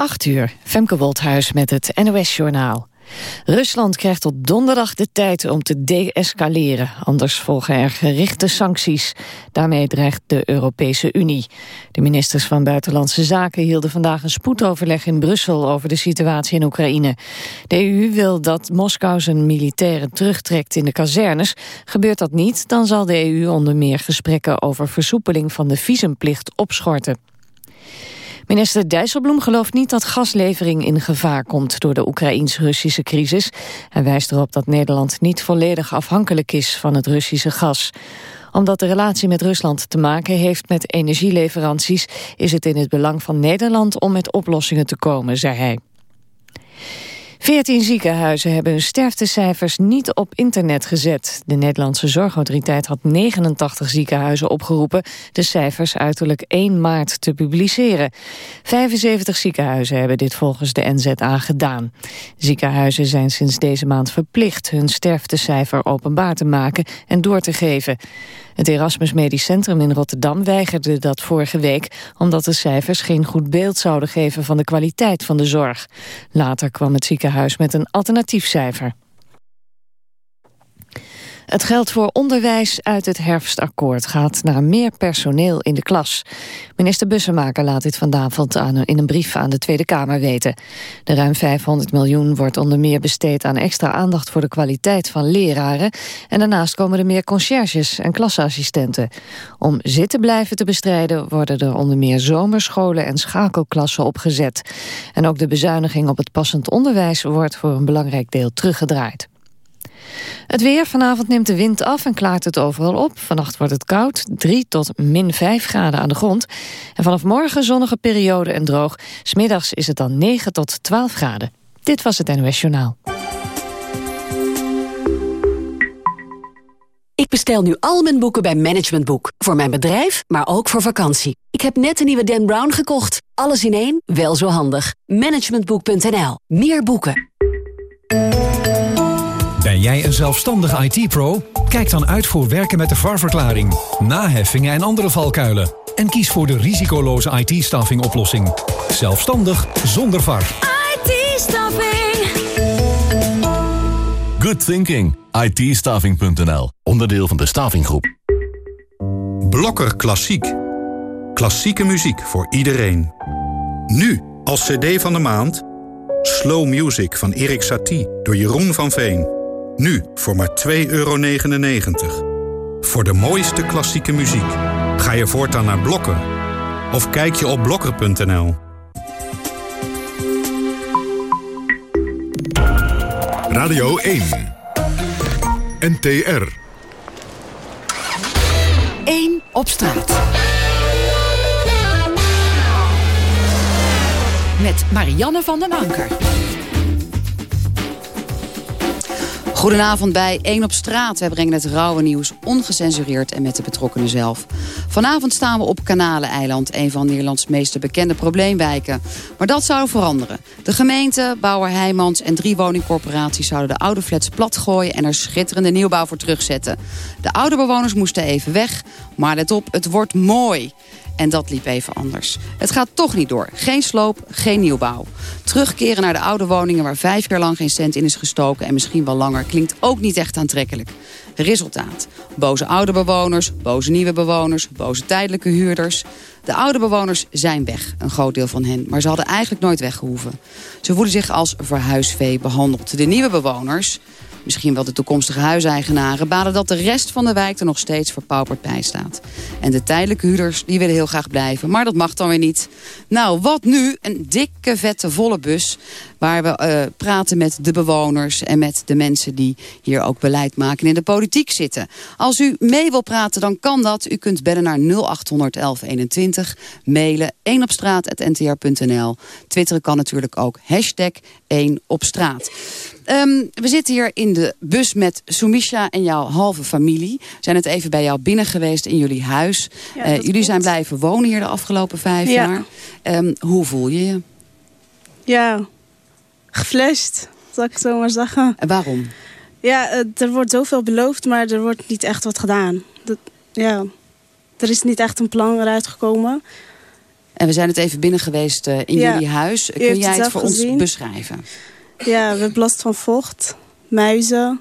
8 uur, Femke Wolthuis met het NOS-journaal. Rusland krijgt tot donderdag de tijd om te de-escaleren. Anders volgen er gerichte sancties. Daarmee dreigt de Europese Unie. De ministers van Buitenlandse Zaken hielden vandaag een spoedoverleg in Brussel over de situatie in Oekraïne. De EU wil dat Moskou zijn militairen terugtrekt in de kazernes. Gebeurt dat niet, dan zal de EU onder meer gesprekken over versoepeling van de visumplicht opschorten. Minister Dijsselbloem gelooft niet dat gaslevering in gevaar komt door de Oekraïns-Russische crisis. Hij wijst erop dat Nederland niet volledig afhankelijk is van het Russische gas omdat de relatie met Rusland te maken heeft met energieleveranties... is het in het belang van Nederland om met oplossingen te komen, zei hij. Veertien ziekenhuizen hebben hun sterftecijfers niet op internet gezet. De Nederlandse Zorgautoriteit had 89 ziekenhuizen opgeroepen... de cijfers uiterlijk 1 maart te publiceren. 75 ziekenhuizen hebben dit volgens de NZA gedaan. Ziekenhuizen zijn sinds deze maand verplicht... hun sterftecijfer openbaar te maken en door te geven. Het Erasmus Medisch Centrum in Rotterdam weigerde dat vorige week... omdat de cijfers geen goed beeld zouden geven van de kwaliteit van de zorg. Later kwam het ziekenhuis met een alternatief cijfer. Het geld voor onderwijs uit het herfstakkoord gaat naar meer personeel in de klas. Minister Bussemaker laat dit vanavond in een brief aan de Tweede Kamer weten. De ruim 500 miljoen wordt onder meer besteed aan extra aandacht voor de kwaliteit van leraren. En daarnaast komen er meer conciërges en klasassistenten. Om zitten blijven te bestrijden worden er onder meer zomerscholen en schakelklassen opgezet. En ook de bezuiniging op het passend onderwijs wordt voor een belangrijk deel teruggedraaid. Het weer. Vanavond neemt de wind af en klaart het overal op. Vannacht wordt het koud, 3 tot min 5 graden aan de grond. En vanaf morgen zonnige periode en droog. Smiddags is het dan 9 tot 12 graden. Dit was het NOS Journaal. Ik bestel nu al mijn boeken bij Management Boek. Voor mijn bedrijf, maar ook voor vakantie. Ik heb net een nieuwe Dan Brown gekocht. Alles in één, wel zo handig. Managementboek.nl. Meer boeken. Ben jij een zelfstandige IT-pro? Kijk dan uit voor werken met de VAR-verklaring, naheffingen en andere valkuilen. En kies voor de risicoloze IT-staffing oplossing. Zelfstandig zonder VAR. IT-staffing. Good thinking. it Onderdeel van de Stavinggroep. Blokker Klassiek. Klassieke muziek voor iedereen. Nu als cd van de maand... Slow Music van Erik Satie door Jeroen van Veen. Nu voor maar 2,99 euro. Voor de mooiste klassieke muziek ga je voortaan naar Blokker. Of kijk je op blokker.nl. Radio 1. NTR. 1 op straat. Met Marianne van den Anker. Goedenavond bij 1 op straat. We brengen het rauwe nieuws ongecensureerd en met de betrokkenen zelf. Vanavond staan we op Kanaleneiland, een van Nederlands meest bekende probleemwijken. Maar dat zou veranderen. De gemeente, Bouwer Heijmans en drie woningcorporaties zouden de oude flats platgooien en er schitterende nieuwbouw voor terugzetten. De oude bewoners moesten even weg, maar let op, het wordt mooi. En dat liep even anders. Het gaat toch niet door. Geen sloop, geen nieuwbouw. Terugkeren naar de oude woningen waar vijf jaar lang geen cent in is gestoken... en misschien wel langer, klinkt ook niet echt aantrekkelijk. Resultaat. Boze oude bewoners, boze nieuwe bewoners, boze tijdelijke huurders. De oude bewoners zijn weg, een groot deel van hen. Maar ze hadden eigenlijk nooit weggehoeven. Ze voelen zich als verhuisvee behandeld. De nieuwe bewoners misschien wel de toekomstige huiseigenaren... baden dat de rest van de wijk er nog steeds verpauperd bij staat. En de tijdelijke huurders die willen heel graag blijven, maar dat mag dan weer niet. Nou, wat nu? Een dikke, vette, volle bus... waar we uh, praten met de bewoners en met de mensen die hier ook beleid maken... en in de politiek zitten. Als u mee wil praten, dan kan dat. U kunt bellen naar 0800 1121, mailen 1 op. Twitteren kan natuurlijk ook hashtag 1 op straat. Um, we zitten hier in de bus met Sumisha en jouw halve familie. We zijn het even bij jou binnen geweest in jullie huis. Ja, uh, jullie zijn blijven wonen hier de afgelopen vijf ja. jaar. Um, hoe voel je je? Ja, geflasht, zal ik het zo maar zeggen. En waarom? Ja, uh, er wordt zoveel beloofd, maar er wordt niet echt wat gedaan. Dat, ja, er is niet echt een plan eruit gekomen. En we zijn het even binnen geweest uh, in Ja. jullie huis. Kun jij het voor ons beschrijven? Ja, we hebben last van vocht, muizen.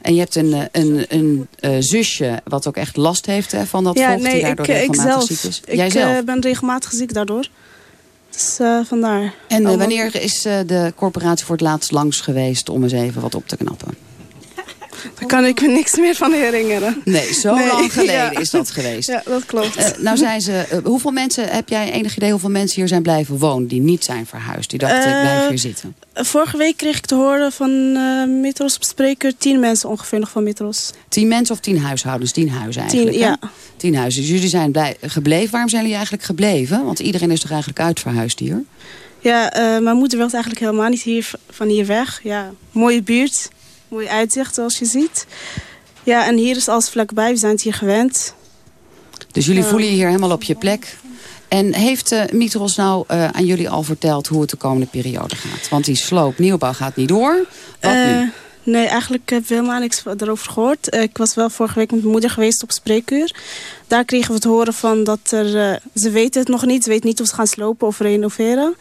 En je hebt een, eh, een, een eh, zusje wat ook echt last heeft hè, van dat ja, vocht. nee, die daardoor ik, eh, ik regelmatig zelf. ziek is. Ik eh, ben regelmatig ziek daardoor. Dus eh, vandaar. en eh, wanneer is eh, de corporatie voor het laatst langs geweest om eens even wat op te knappen? Daar kan ik me niks meer van herinneren. Nee, zo Nee, lang geleden ja. is dat geweest. Ja, dat klopt. Eh, nou zijn ze, eh, hoeveel mensen, heb jij enig idee hoeveel mensen hier zijn blijven wonen die niet zijn verhuisd? Die dachten, ik blijf Eh, hier zitten. Vorige week kreeg ik te horen van Mitros op spreker tien mensen ongeveer nog van Mitros. Tien mensen of tien huishoudens? Tien huizen Tien, eigenlijk. hè? ja. Tien huizen. Dus jullie zijn blij, gebleven. Waarom zijn jullie eigenlijk gebleven? Want iedereen is toch eigenlijk uitverhuisd hier? Ja, mijn moeder wil eigenlijk helemaal niet hier, van hier weg. Ja, mooie buurt, mooi uitzicht zoals je ziet. Ja, en hier is alles vlakbij, we zijn het hier gewend. Dus jullie Ja. voelen je hier helemaal op je plek. En heeft eh Mitros nou eh, aan jullie al verteld hoe het de komende periode gaat? Want die sloop, nieuwbouw gaat niet door. Wat Eh, nu? nee, eigenlijk heb ik helemaal niks erover gehoord. Eh, ik was wel vorige week met mijn moeder geweest op spreekuur. Daar kregen we te horen van dat er... ze weten het nog niet, ze weten niet of ze gaan slopen of renoveren.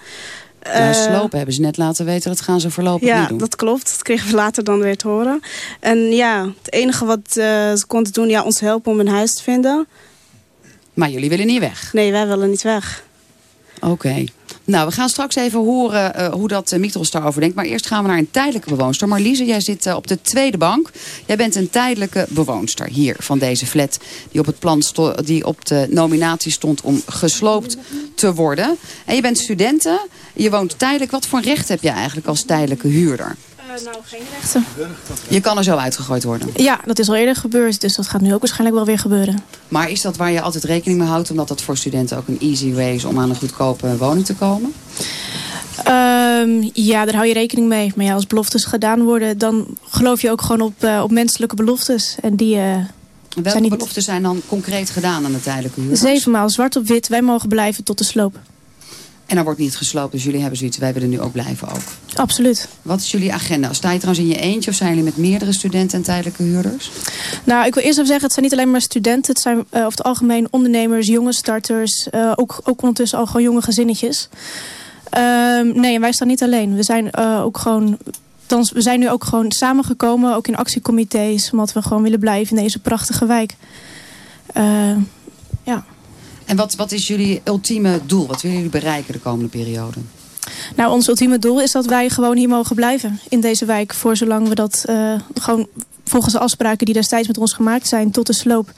Eh, slopen hebben ze net laten weten. Dat gaan ze voorlopig Ja, niet doen. dat klopt. Dat kregen we later dan weer te horen. En ja, het enige wat eh, ze konden doen, ja, ons helpen om een huis te vinden. Maar jullie willen niet weg. Nee, wij willen niet weg. Oké. Nou, we gaan straks even horen eh, hoe dat uh, Mitros daarover denkt. Maar eerst gaan we naar een tijdelijke bewoonster. Marliese, jij zit op de tweede bank. Jij bent een tijdelijke bewoonster hier van deze flat. Die op, het plan die op de nominatie stond om gesloopt te worden. En je bent studenten. Je woont tijdelijk. Wat voor recht heb je eigenlijk als tijdelijke huurder? nou, geen rechten. Je kan er zo uitgegooid worden. Ja, dat is al eerder gebeurd, dus dat gaat nu ook waarschijnlijk wel weer gebeuren. Maar is dat waar je altijd rekening mee houdt? Omdat dat voor studenten ook een easy way is om aan een goedkope woning te komen? Ehm, ja, daar hou je rekening mee. Maar ja, als beloftes gedaan worden, dan geloof je ook gewoon op, eh, op menselijke beloftes. En die eh, Welke Zijn niet- beloften zijn dan concreet gedaan aan de tijdelijke huurders? zevenmaal zwart op wit, wij mogen blijven tot de sloop. En er wordt niet gesloopt, dus jullie hebben zoiets. Wij willen nu ook blijven ook. Absoluut. Wat is jullie agenda? Sta je trouwens in je eentje of zijn jullie met meerdere studenten en tijdelijke huurders? Nou, ik wil eerst even zeggen, het zijn niet alleen maar studenten. Het zijn eh, over het algemeen ondernemers, jonge starters. eh, ook, ook ondertussen al gewoon jonge gezinnetjes. Ehm, nee, en wij staan niet alleen. We zijn eh, ook gewoon... Dan, we zijn nu ook gewoon samengekomen, ook in actiecomité's. Omdat we gewoon willen blijven in deze prachtige wijk. Eh, ja. En wat, wat is jullie ultieme doel? Wat willen jullie bereiken de komende periode? Nou, ons ultieme doel is dat wij gewoon hier mogen blijven in deze wijk. Voor zolang we dat eh, gewoon volgens de afspraken die destijds met ons gemaakt zijn tot de sloop.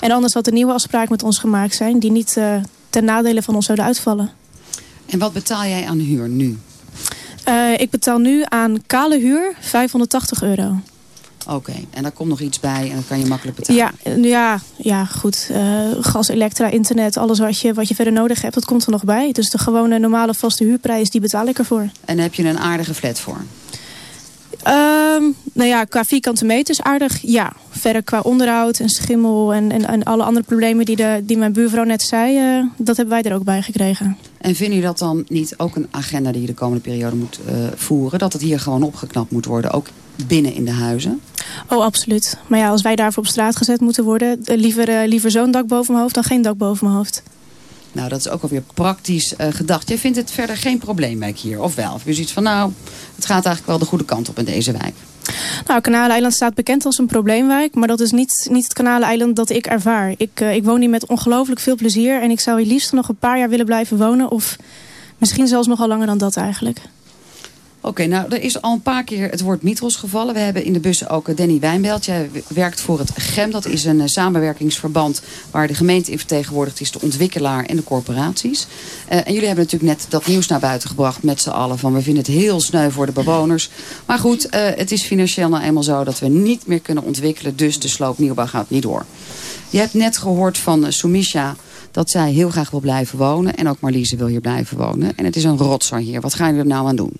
En anders dat er nieuwe afspraken met ons gemaakt zijn die niet eh, ten nadele van ons zouden uitvallen. En wat betaal jij aan huur nu? Eh, ik betaal nu aan kale huur 580 euro. Oké, en daar komt nog iets bij en dat kan je makkelijk betalen. Ja, ja, ja goed. Eh, gas, elektra, internet, alles wat je, wat je verder nodig hebt, dat komt er nog bij. Dus de gewone normale vaste huurprijs, die betaal ik ervoor. En heb je een aardige flat voor? Ehm, nou ja, qua vierkante meters aardig, ja. Verder qua onderhoud en schimmel en, en, en alle andere problemen die, de, die mijn buurvrouw net zei, eh, dat hebben wij er ook bij gekregen. En vinden jullie dat dan niet ook een agenda die je de komende periode moet eh, voeren? Dat het hier gewoon opgeknapt moet worden, ook binnen in de huizen? Oh, absoluut. Maar ja, als wij daarvoor op straat gezet moeten worden, eh, liever, eh, liever zo'n dak boven mijn hoofd dan geen dak boven mijn hoofd. Nou, dat is ook alweer praktisch eh, gedacht. Jij vindt het verder geen probleemwijk hier, of wel? Of je zoiets van, nou, het gaat eigenlijk wel de goede kant op in deze wijk? Nou, Kanaleiland staat bekend als een probleemwijk, maar dat is niet, niet het Kanaleiland dat ik ervaar. Ik, ik woon hier met ongelooflijk veel plezier en ik zou hier liefst nog een paar jaar willen blijven wonen. Of misschien zelfs nogal langer dan dat eigenlijk. Oké, nou, er is al een paar keer het woord Mitros gevallen. We hebben in de bussen ook eh, Danny Wijnbelt. Jij werkt voor het GEM. Dat is een eh, samenwerkingsverband waar de gemeente in vertegenwoordigd is, de ontwikkelaar en de corporaties. Eh, en jullie hebben natuurlijk net dat nieuws naar buiten gebracht met z'n allen. Van we vinden het heel sneu voor de bewoners. Maar goed, het is financieel nou eenmaal zo dat we niet meer kunnen ontwikkelen. Dus de sloop nieuwbouw gaat niet door. Je hebt net gehoord van Sumisha dat zij heel graag wil blijven wonen. En ook Marliese wil hier blijven wonen. En het is een rotzooi hier. Wat gaan jullie er nou aan doen?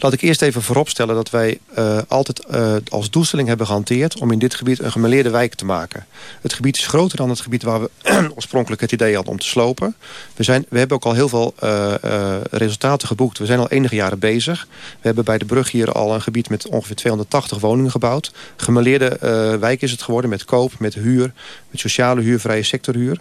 Laat ik eerst even vooropstellen dat wij uh, altijd uh, als doelstelling hebben gehanteerd... om in dit gebied een gemeleerde wijk te maken. Het gebied is groter dan het gebied waar we oorspronkelijk het idee hadden om te slopen. We, zijn, we hebben ook al heel veel uh, resultaten geboekt. We zijn al enige jaren bezig. We hebben bij de brug hier al een gebied met ongeveer 280 woningen gebouwd. Gemeleerde wijk is het geworden met koop, met huur... met sociale huur, vrije sectorhuur.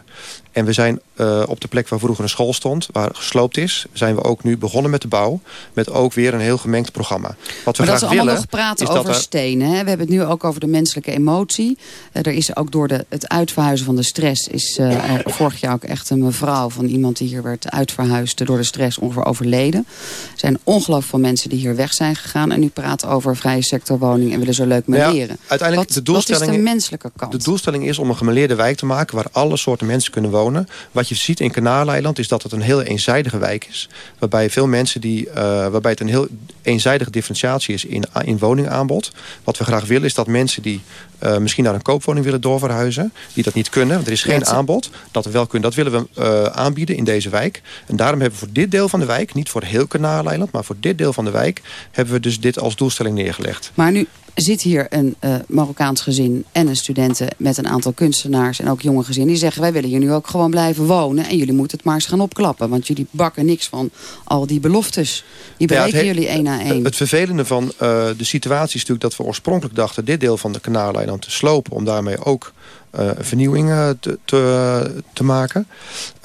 En we zijn uh, op de plek waar vroeger een school stond, waar gesloopt is, zijn we ook nu begonnen met de bouw. Met ook weer een heel gemengd programma. Wat we maar graag dat is allemaal nog praten over stenen. Hè? We hebben het nu ook over de menselijke emotie. Uh, er is ook door de, het uitverhuizen van de stress, is uh, vorig jaar ook echt een mevrouw van iemand die hier werd uitverhuisd door de stress ongeveer overleden. Er zijn ongelooflijk veel mensen die hier weg zijn gegaan. En nu praten over vrije sectorwoning en willen zo leuk meer leren. uiteindelijk wat, de doelstelling, wat is de menselijke kant? De doelstelling is om een gemeleerde wijk te maken waar alle soorten mensen kunnen wonen. Wat je ziet in Kanaaleiland is dat het een heel eenzijdige wijk is. Waarbij veel mensen die, uh, waarbij het een heel eenzijdige differentiatie is in, in woningaanbod. Wat we graag willen is dat mensen die uh, misschien naar een koopwoning willen doorverhuizen. Die dat niet kunnen, want er is geen aanbod. Dat we wel kunnen, dat willen we uh, aanbieden in deze wijk. En daarom hebben we voor dit deel van de wijk, niet voor heel Kanaaleiland, maar voor dit deel van de wijk, hebben we dus dit als doelstelling neergelegd. Maar nu zit hier een uh, Marokkaans gezin en een studenten met een aantal kunstenaars en ook jonge gezinnen. Die zeggen wij willen hier nu ook gewoon blijven wonen en jullie moeten het maar eens gaan opklappen. Want jullie bakken niks van al die beloftes. Die bereiken jullie één na één. Het vervelende van uh, de situatie is natuurlijk dat we oorspronkelijk dachten dit deel van de kanaalleiland te slopen. Om daarmee ook uh, vernieuwing te, te, te, maken.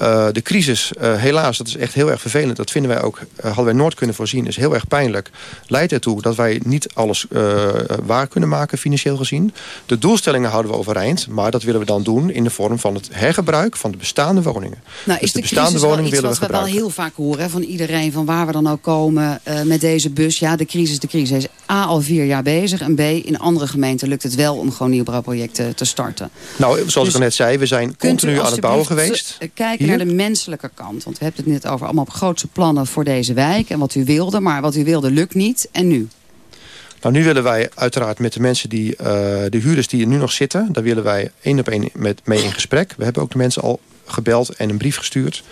Uh, de crisis, uh, helaas, dat is echt heel erg vervelend. Dat vinden wij ook, hadden wij nooit kunnen voorzien. is heel erg pijnlijk. Leidt ertoe dat wij niet alles waar kunnen maken, financieel gezien. De doelstellingen houden we overeind. Maar dat willen we dan doen in de vorm van het hergebruik van de bestaande woningen. Nou, dus is de, de bestaande woningen willen we gebruiken. wat we wel heel vaak horen van iedereen. Van waar we dan ook komen met deze bus. Ja, de crisis, de crisis is A al vier jaar bezig. En B, in andere gemeenten lukt het wel om gewoon nieuwbouwprojecten te starten. Nou, zoals dus ik net zei, we zijn continu aan het bouwen geweest. kijken naar de menselijke kant. Want we hebben het net over allemaal grootse plannen voor deze wijk. En wat u wilde, maar wat u wilde lukt niet. En nu? Nou, nu willen wij uiteraard met de mensen die, uh, de huurders die er nu nog zitten... daar willen wij één op één met, mee in gesprek. We hebben ook de mensen al gebeld en een brief gestuurd. Het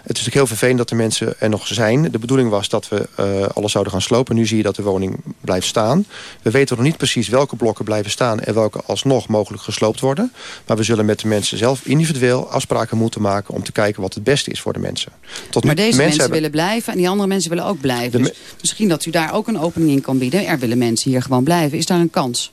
is natuurlijk heel vervelend dat de mensen er nog zijn. De bedoeling was dat we uh, alles zouden gaan slopen. Nu zie je dat de woning blijft staan. We weten nog niet precies welke blokken blijven staan... en welke alsnog mogelijk gesloopt worden. Maar we zullen met de mensen zelf individueel afspraken moeten maken... om te kijken wat het beste is voor de mensen. Tot maar deze mensen, willen blijven en die andere mensen willen ook blijven. Dus misschien dat u daar ook een opening in kan bieden. Er willen mensen hier gewoon blijven. Is daar een kans?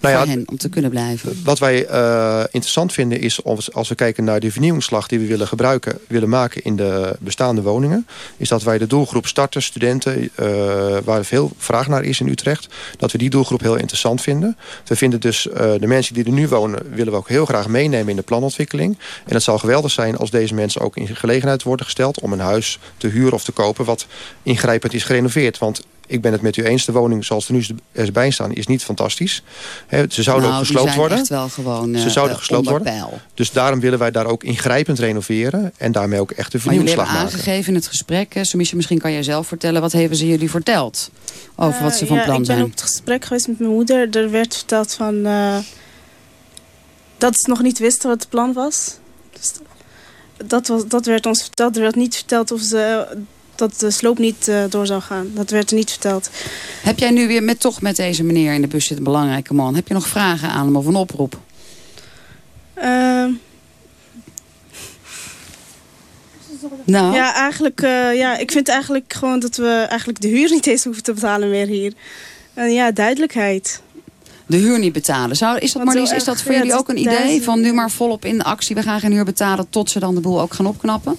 Nou ja, voor hen om te kunnen blijven. Wat wij uh, interessant vinden is als, als we kijken naar de vernieuwingsslag die we willen gebruiken, willen maken in de bestaande woningen, is dat wij de doelgroep starters, studenten, uh, waar veel vraag naar is in Utrecht, dat we die doelgroep heel interessant vinden. We vinden dus uh, de mensen die er nu wonen, willen we ook heel graag meenemen in de planontwikkeling. En het zal geweldig zijn als deze mensen ook in gelegenheid worden gesteld om een huis te huren of te kopen wat ingrijpend is gerenoveerd. Want ik ben het met u eens. De woning zoals er nu erbij staan is niet fantastisch. ze zouden nou, ook gesloopt worden. Echt wel gewoon, ze zouden uh, gesloopt worden. Dus daarom willen wij daar ook ingrijpend renoveren. En daarmee ook echt de vernieuwingsslag maken. Maar jullie hebben aangegeven in het gesprek. Misschien kan jij zelf vertellen. Wat hebben ze jullie verteld? Over wat ze uh, van ja, plan zijn. Ik ben op het gesprek geweest met mijn moeder. Er werd verteld van... Uh, dat ze nog niet wisten wat het plan was. Dus dat, was, dat werd ons verteld. Er werd niet verteld of ze dat de sloop niet uh, door zou gaan. Dat werd er niet verteld. Heb jij nu weer met, toch met deze meneer in de bus zit, een belangrijke man... heb je nog vragen aan hem of een oproep? Uh, nou. Ja, eigenlijk, uh, ja, ik vind eigenlijk gewoon dat we eigenlijk de huur niet eens hoeven te betalen meer hier. En ja, duidelijkheid. De huur niet betalen. Zou, is dat, Marlies, is dat voor jullie ook een idee? Van nu maar volop in de actie, we gaan geen huur betalen... tot ze dan de boel ook gaan opknappen?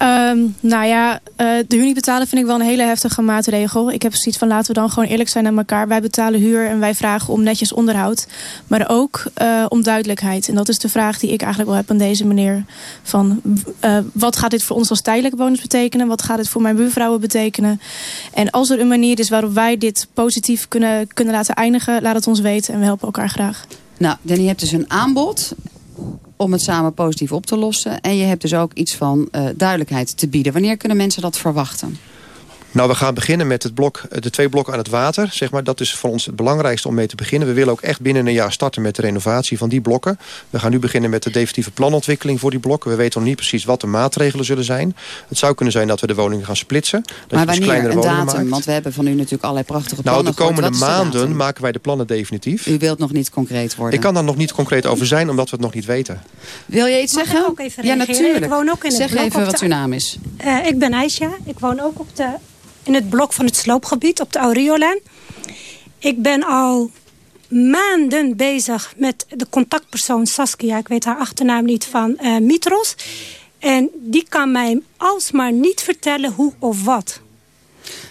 Um, nou ja, uh, de huur niet betalen vind ik wel een hele heftige maatregel. Ik heb zoiets van laten we dan gewoon eerlijk zijn aan elkaar. Wij betalen huur en wij vragen om netjes onderhoud. Maar ook uh, om duidelijkheid. En dat is de vraag die ik eigenlijk wel heb aan deze meneer. Van uh, wat gaat dit voor ons als tijdelijke bewoners betekenen? Wat gaat dit voor mijn buurvrouwen betekenen? En als er een manier is waarop wij dit positief kunnen, kunnen laten eindigen... laat het ons weten en we helpen elkaar graag. Nou, Danny, je hebt dus een aanbod om het samen positief op te lossen. En je hebt dus ook iets van uh, duidelijkheid te bieden. Wanneer kunnen mensen dat verwachten? Nou, we gaan beginnen met het blok, de twee blokken aan het water. Zeg maar. Dat is voor ons het belangrijkste om mee te beginnen. We willen ook echt binnen een jaar starten met de renovatie van die blokken. We gaan nu beginnen met de definitieve planontwikkeling voor die blokken. We weten nog niet precies wat de maatregelen zullen zijn. Het zou kunnen zijn dat we de woningen gaan splitsen. Dat maar dus wanneer een datum? Maakt. Want we hebben van u natuurlijk allerlei prachtige plannen Nou, de komende maanden maken wij de plannen definitief. U wilt nog niet concreet worden? Ik kan daar nog niet concreet over zijn, omdat we het nog niet weten. Wil je iets Mag zeggen? Ik ook even ja, natuurlijk. Ik woon ook in zeg het even wat uw naam is. Uh, ik ben Aisha. Ik woon ook op de in het blok van het sloopgebied op de Auriolaan. Ik ben al maanden bezig met de contactpersoon Saskia. Ik weet haar achternaam niet van uh, Mitros. En die kan mij alsmaar niet vertellen hoe of wat.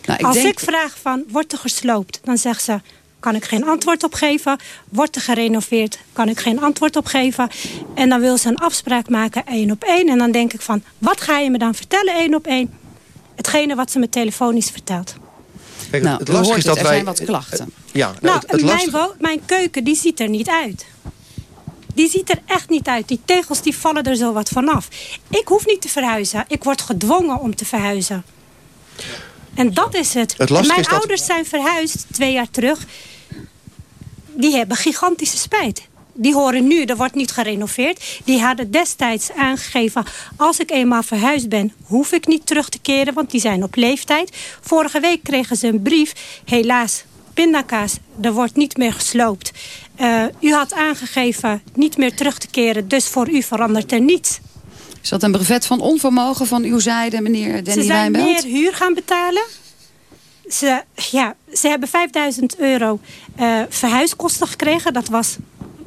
Nou, ik Als denk... ik vraag van, wordt er gesloopt? Dan zegt ze, kan ik geen antwoord op geven. Wordt er gerenoveerd, kan ik geen antwoord op geven. En dan wil ze een afspraak maken, één op één. En dan denk ik van, wat ga je me dan vertellen, één op één? Hetgene wat ze me telefonisch vertelt. Kijk, nou, het lastige is dat er wij... zijn wat klachten. Ja, nou, het, het mijn, mijn keuken die ziet er niet uit. Die ziet er echt niet uit. Die tegels die vallen er zo wat vanaf. Ik hoef niet te verhuizen. Ik word gedwongen om te verhuizen. En dat is het. het mijn ouders zijn verhuisd twee jaar terug. Die hebben gigantische spijt. Die horen nu, er wordt niet gerenoveerd. Die hadden destijds aangegeven... als ik eenmaal verhuisd ben, hoef ik niet terug te keren... want die zijn op leeftijd. Vorige week kregen ze een brief. Helaas, pindakaas, er wordt niet meer gesloopt. Uh, u had aangegeven niet meer terug te keren, dus voor u verandert er niets. Is dat een brevet van onvermogen van uw zijde, meneer Danny Ze zijn meer huur gaan betalen. Ze, ja, ze hebben 5000 euro uh, verhuiskosten gekregen. Dat was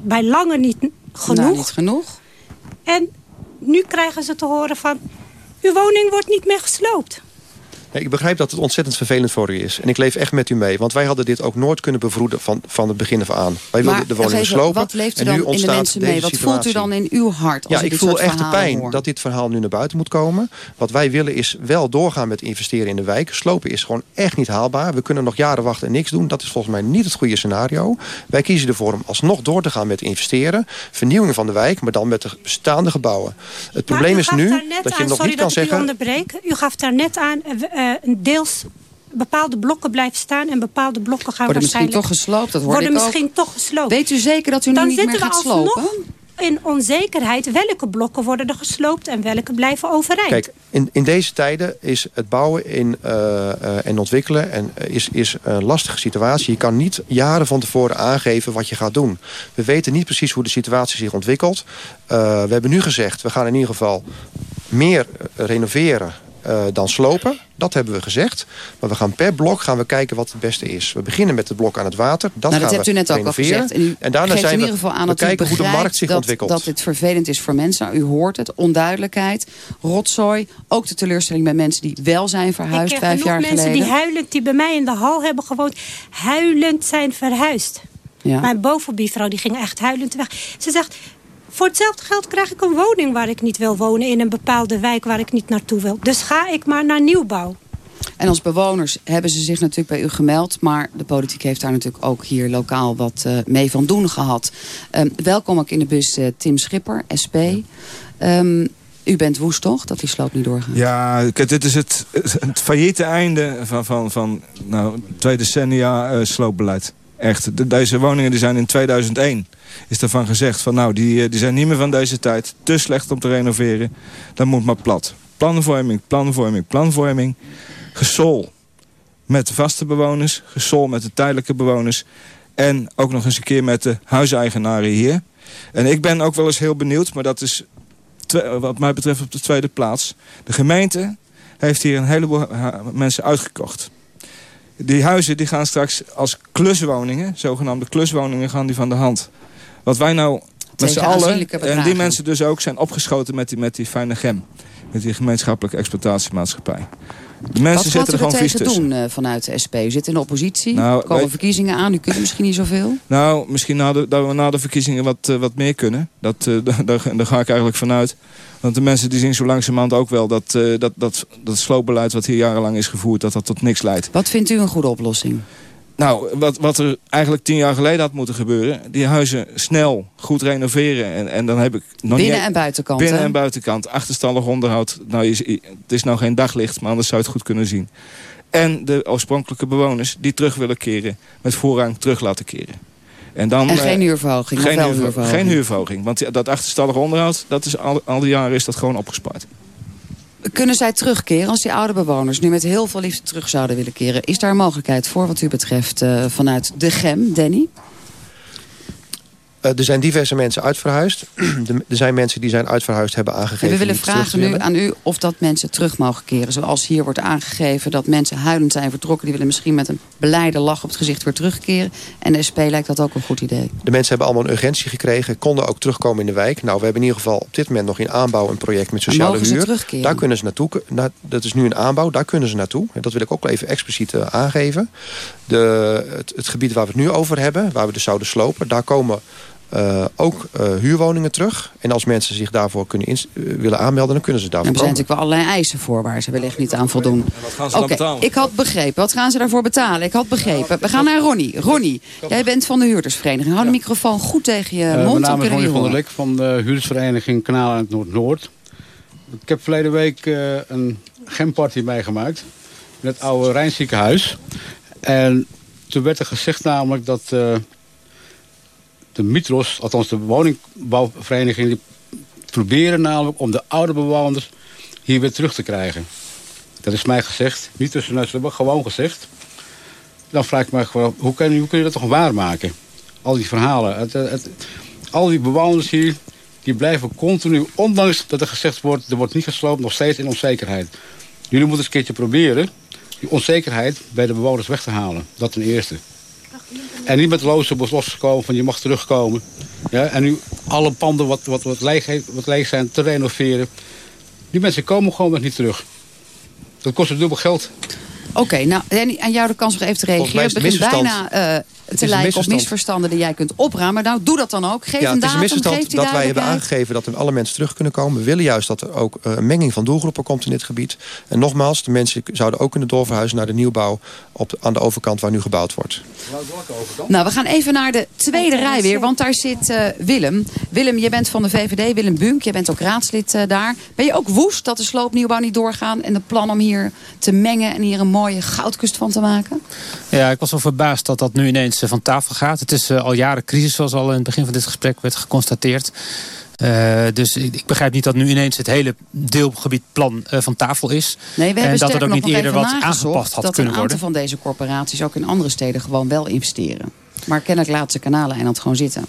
bij lange niet genoeg. Nou, niet genoeg. En nu krijgen ze te horen van... uw woning wordt niet meer gesloopt ik begrijp dat het ontzettend vervelend voor u is. En ik leef echt met u mee. Want wij hadden dit ook nooit kunnen bevroeden van, van het begin af aan. Wij wilden de woningen slopen. Wat leeft u dan in de mensen mee? Wat voelt u dan in uw hart als Ja, ik voel echt de pijn dat dit verhaal nu naar buiten moet komen. Wat wij willen is wel doorgaan met investeren in de wijk. Slopen is gewoon echt niet haalbaar. We kunnen nog jaren wachten en niks doen. Dat is volgens mij niet het goede scenario. Wij kiezen ervoor om alsnog door te gaan met investeren. Vernieuwing van de wijk, maar dan met de bestaande gebouwen. Het probleem is nu dat je nog niet kan zeggen... U onderbreek. U gaf daar net aan... Uh, deels bepaalde blokken blijven staan en bepaalde blokken gaan worden waarschijnlijk... misschien toch gesloopt? Dat worden misschien toch gesloopt. Weet u zeker dat u nu niet meer gaat slopen? in onzekerheid welke blokken worden er gesloopt en welke blijven overeind. Kijk, in, in deze tijden is het bouwen in, uh, en ontwikkelen en, is, is een lastige situatie. Je kan niet jaren van tevoren aangeven wat je gaat doen. We weten niet precies hoe de situatie zich ontwikkelt. we hebben nu gezegd, we gaan in ieder geval meer renoveren uh, dan slopen. Dat hebben we gezegd. Maar we gaan per blok gaan we kijken wat het beste is. We beginnen met het blok aan het water. Dat, nou, dat hebt u net ook al gezegd. En, u en daarna zijn in ieder geval aan we dat kijken hoe de markt zich dat, ontwikkelt. Dat dit vervelend is voor mensen. Nou, u hoort het. Onduidelijkheid. Rotzooi. Ook de teleurstelling bij mensen die wel zijn verhuisd vijf jaar geleden. mensen die huilend, die bij mij in de hal hebben gewoond... huilend zijn verhuisd. Ja. Mijn bovenbuurvrouw die ging echt huilend weg. Ze zegt, voor hetzelfde geld krijg ik een woning waar ik niet wil wonen... in een bepaalde wijk waar ik niet naartoe wil. Dus ga ik maar naar nieuwbouw. En als bewoners hebben ze zich natuurlijk bij u gemeld. Maar de politiek heeft daar natuurlijk ook hier lokaal wat uh, mee van doen gehad. Um, welkom ook in de bus uh, Tim Schipper, SP. Um, u bent woest toch, dat die sloop niet doorgaat? Ja, dit is het, het failliete einde van, van, van nou, twee decennia uh, sloopbeleid. Echt, de, deze woningen die zijn in 2001 is daarvan gezegd van nou, die, eh, die zijn niet meer van deze tijd. Te slecht om te renoveren. Dat moet maar plat. Planvorming, planvorming, planvorming. Gesol met de vaste bewoners. Gesol met de tijdelijke bewoners. En ook nog eens een keer met de huiseigenaren hier. En ik ben ook wel eens heel benieuwd, maar dat is wat mij betreft op de tweede plaats. De gemeente heeft hier een heleboel mensen uitgekocht. Die huizen die gaan straks als kluswoningen, zogenaamde kluswoningen, gaan die van de hand. Wat wij nou met z'n allen, en die mensen dus ook, zijn opgeschoten met die, met die fijne gem. Met die gemeenschappelijke exploitatiemaatschappij. De mensen wat zitten er gewoon vies tussen. doen uh, vanuit de SP? U zit in de oppositie, nou, er komen verkiezingen aan, u kunt misschien niet zoveel? Nou, misschien na de, dat we na de verkiezingen wat, uh, wat meer kunnen. Dat, uh, daar, daar ga ik eigenlijk vanuit. Want de mensen die zien zo langzamerhand ook wel dat, dat, dat, dat sloopbeleid wat hier jarenlang is gevoerd, dat dat tot niks leidt. Wat vindt u een goede oplossing? Nou, wat, wat er eigenlijk tien jaar geleden had moeten gebeuren... die huizen snel goed renoveren. En, en dan heb ik nog binnen en buitenkant, Binnen en buitenkant. Achterstallig onderhoud. Nou, is, het is nou geen daglicht, maar anders zou je het goed kunnen zien. En de oorspronkelijke bewoners die terug willen keren... met voorrang terug laten keren. En, dan, en geen eh, huurverhoging? Geen, huurverhoging. geen huurverhoging. Want dat achterstallig onderhoud, dat is al, al die jaren is dat gewoon opgespaard. Kunnen zij terugkeren als die oude bewoners nu met heel veel liefde terug zouden willen keren? Is daar een mogelijkheid voor wat u betreft uh, vanuit de GEM, Danny? Er zijn diverse mensen uitverhuisd. er zijn mensen die zijn uitverhuisd hebben aangegeven. En we willen vragen nu aan u of dat mensen terug mogen keren. Zoals hier wordt aangegeven dat mensen huilend zijn vertrokken. Die willen misschien met een beleide lach op het gezicht weer terugkeren. En de SP lijkt dat ook een goed idee. De mensen hebben allemaal een urgentie gekregen. Konden ook terugkomen in de wijk. Nou, we hebben in ieder geval op dit moment nog in aanbouw een project met sociale huur. Daar kunnen ze naartoe. dat is nu een aanbouw. Daar kunnen ze naartoe. Dat wil ik ook even expliciet uh, aangeven. De, het, het gebied waar we het nu over hebben. Waar we dus zouden slopen. Daar komen uh, ook uh, huurwoningen terug. En als mensen zich daarvoor kunnen uh, willen aanmelden, dan kunnen ze daarvoor Er zijn natuurlijk wel allerlei eisen voor waar ze wellicht niet aan voldoen. Oké, okay, ik had begrepen. Wat gaan ze daarvoor betalen? Ik had begrepen. We gaan naar Ronnie. Ronnie, jij bent van de huurdersvereniging. Hou de microfoon goed tegen je mond. Mijn naam is Ronnie van der Lek van de huurdersvereniging Kanaal aan het Noord-Noord. Ik heb verleden week een gemparty meegemaakt. In het oude Rijnziekenhuis. En toen werd er gezegd namelijk dat de Mitros, althans de woningbouwvereniging... proberen namelijk om de oude bewoners hier weer terug te krijgen. Dat is mij gezegd, niet tussen hebben gewoon gezegd. Dan vraag ik me gewoon, hoe kun, je, hoe dat toch waarmaken? Al die verhalen. Het, het, al die bewoners hier, die blijven continu, ondanks dat er gezegd wordt... er wordt niet gesloopt, nog steeds in onzekerheid. Jullie moeten eens een keertje proberen die onzekerheid bij de bewoners weg te halen. Dat ten eerste. En niet met loze losgekomen van je mag terugkomen. Ja, en nu alle panden wat, wat, wat, leeg, wat leeg zijn te renoveren. Die mensen komen gewoon nog niet terug. Dat kost dubbel geld. Oké, nou, aan jou de kans nog even te reageren. Het begint bijna uh, te lijken op misverstanden die jij kunt opruimen. Nou, doe dat dan ook. Geef ja, een datum, Het is een misverstand dat wij hebben aangegeven dat er alle mensen terug kunnen komen. We willen juist dat er ook uh, een menging van doelgroepen komt in dit gebied. En nogmaals, de mensen zouden ook kunnen doorverhuizen naar de nieuwbouw op aan de overkant waar nu gebouwd wordt. Nou, we gaan even naar de tweede rij weer, want daar zit eh, Willem. Willem, je bent van de VVD, Willem Bunk, je bent ook raadslid eh, daar. Ben je ook woest dat de sloopnieuwbouw niet doorgaan... en de plan om hier te mengen en hier een mooie goudkust van te maken? Ja, ik was wel verbaasd dat dat nu ineens van tafel gaat. Het is eh, al jaren crisis, zoals al in het begin van dit gesprek werd geconstateerd. Eh, dus ik, begrijp niet dat nu ineens het hele deelgebiedplan eh, van tafel is. Nee, we hebben en dat het ook niet eerder wat aangepast had dat kunnen een aantal worden. van deze corporaties ook in andere steden gewoon wel investeren. Maar kennelijk laten ze kanalen gewoon zitten.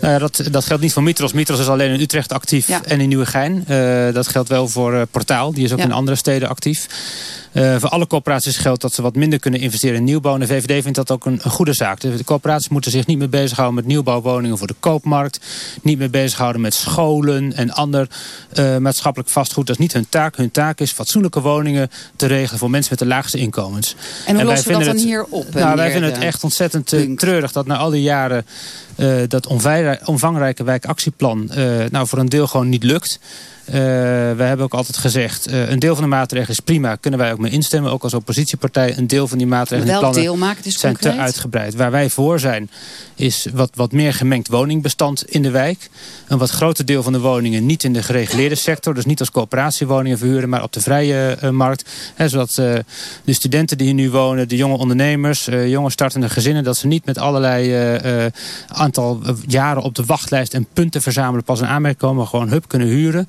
Nou ja, dat, dat geldt niet voor Mitros. Mitros is alleen in Utrecht actief Ja. en in Nieuwegein. Dat geldt wel voor Portaal. Die is ook Ja. in andere steden actief. Eh, voor alle corporaties geldt dat ze wat minder kunnen investeren in nieuwbouw. En de VVD vindt dat ook een, een goede zaak. De, de corporaties moeten zich niet meer bezighouden met nieuwbouwwoningen voor de koopmarkt. Niet meer bezighouden met scholen en ander eh, maatschappelijk vastgoed. Dat is niet hun taak. Hun taak is fatsoenlijke woningen te regelen voor mensen met de laagste inkomens. En hoe wij lossen we dat dan het- hier op? Nou, wij vinden het echt ontzettend eh, treurig dat na al die jaren eh, dat omvangrijke wijkactieplan eh, nou voor een deel gewoon niet lukt. Eh, we hebben ook altijd gezegd, eh, een deel van de maatregelen is prima, kunnen wij ook mee instemmen, ook als oppositiepartij. Een deel van die maatregelen en Welk plannen deel maakt het eens zijn te uitgebreid. Waar wij voor zijn, is wat, wat meer gemengd woningbestand in de wijk. Een wat groter deel van de woningen niet in de gereguleerde sector, dus niet als coöperatiewoningen verhuren, maar op de vrije eh, markt. Hè, zodat de studenten die hier nu wonen, de jonge ondernemers, jonge startende gezinnen, dat ze niet met allerlei aantal jaren op de wachtlijst en punten verzamelen pas in aanmerking komen, maar gewoon hup kunnen huren.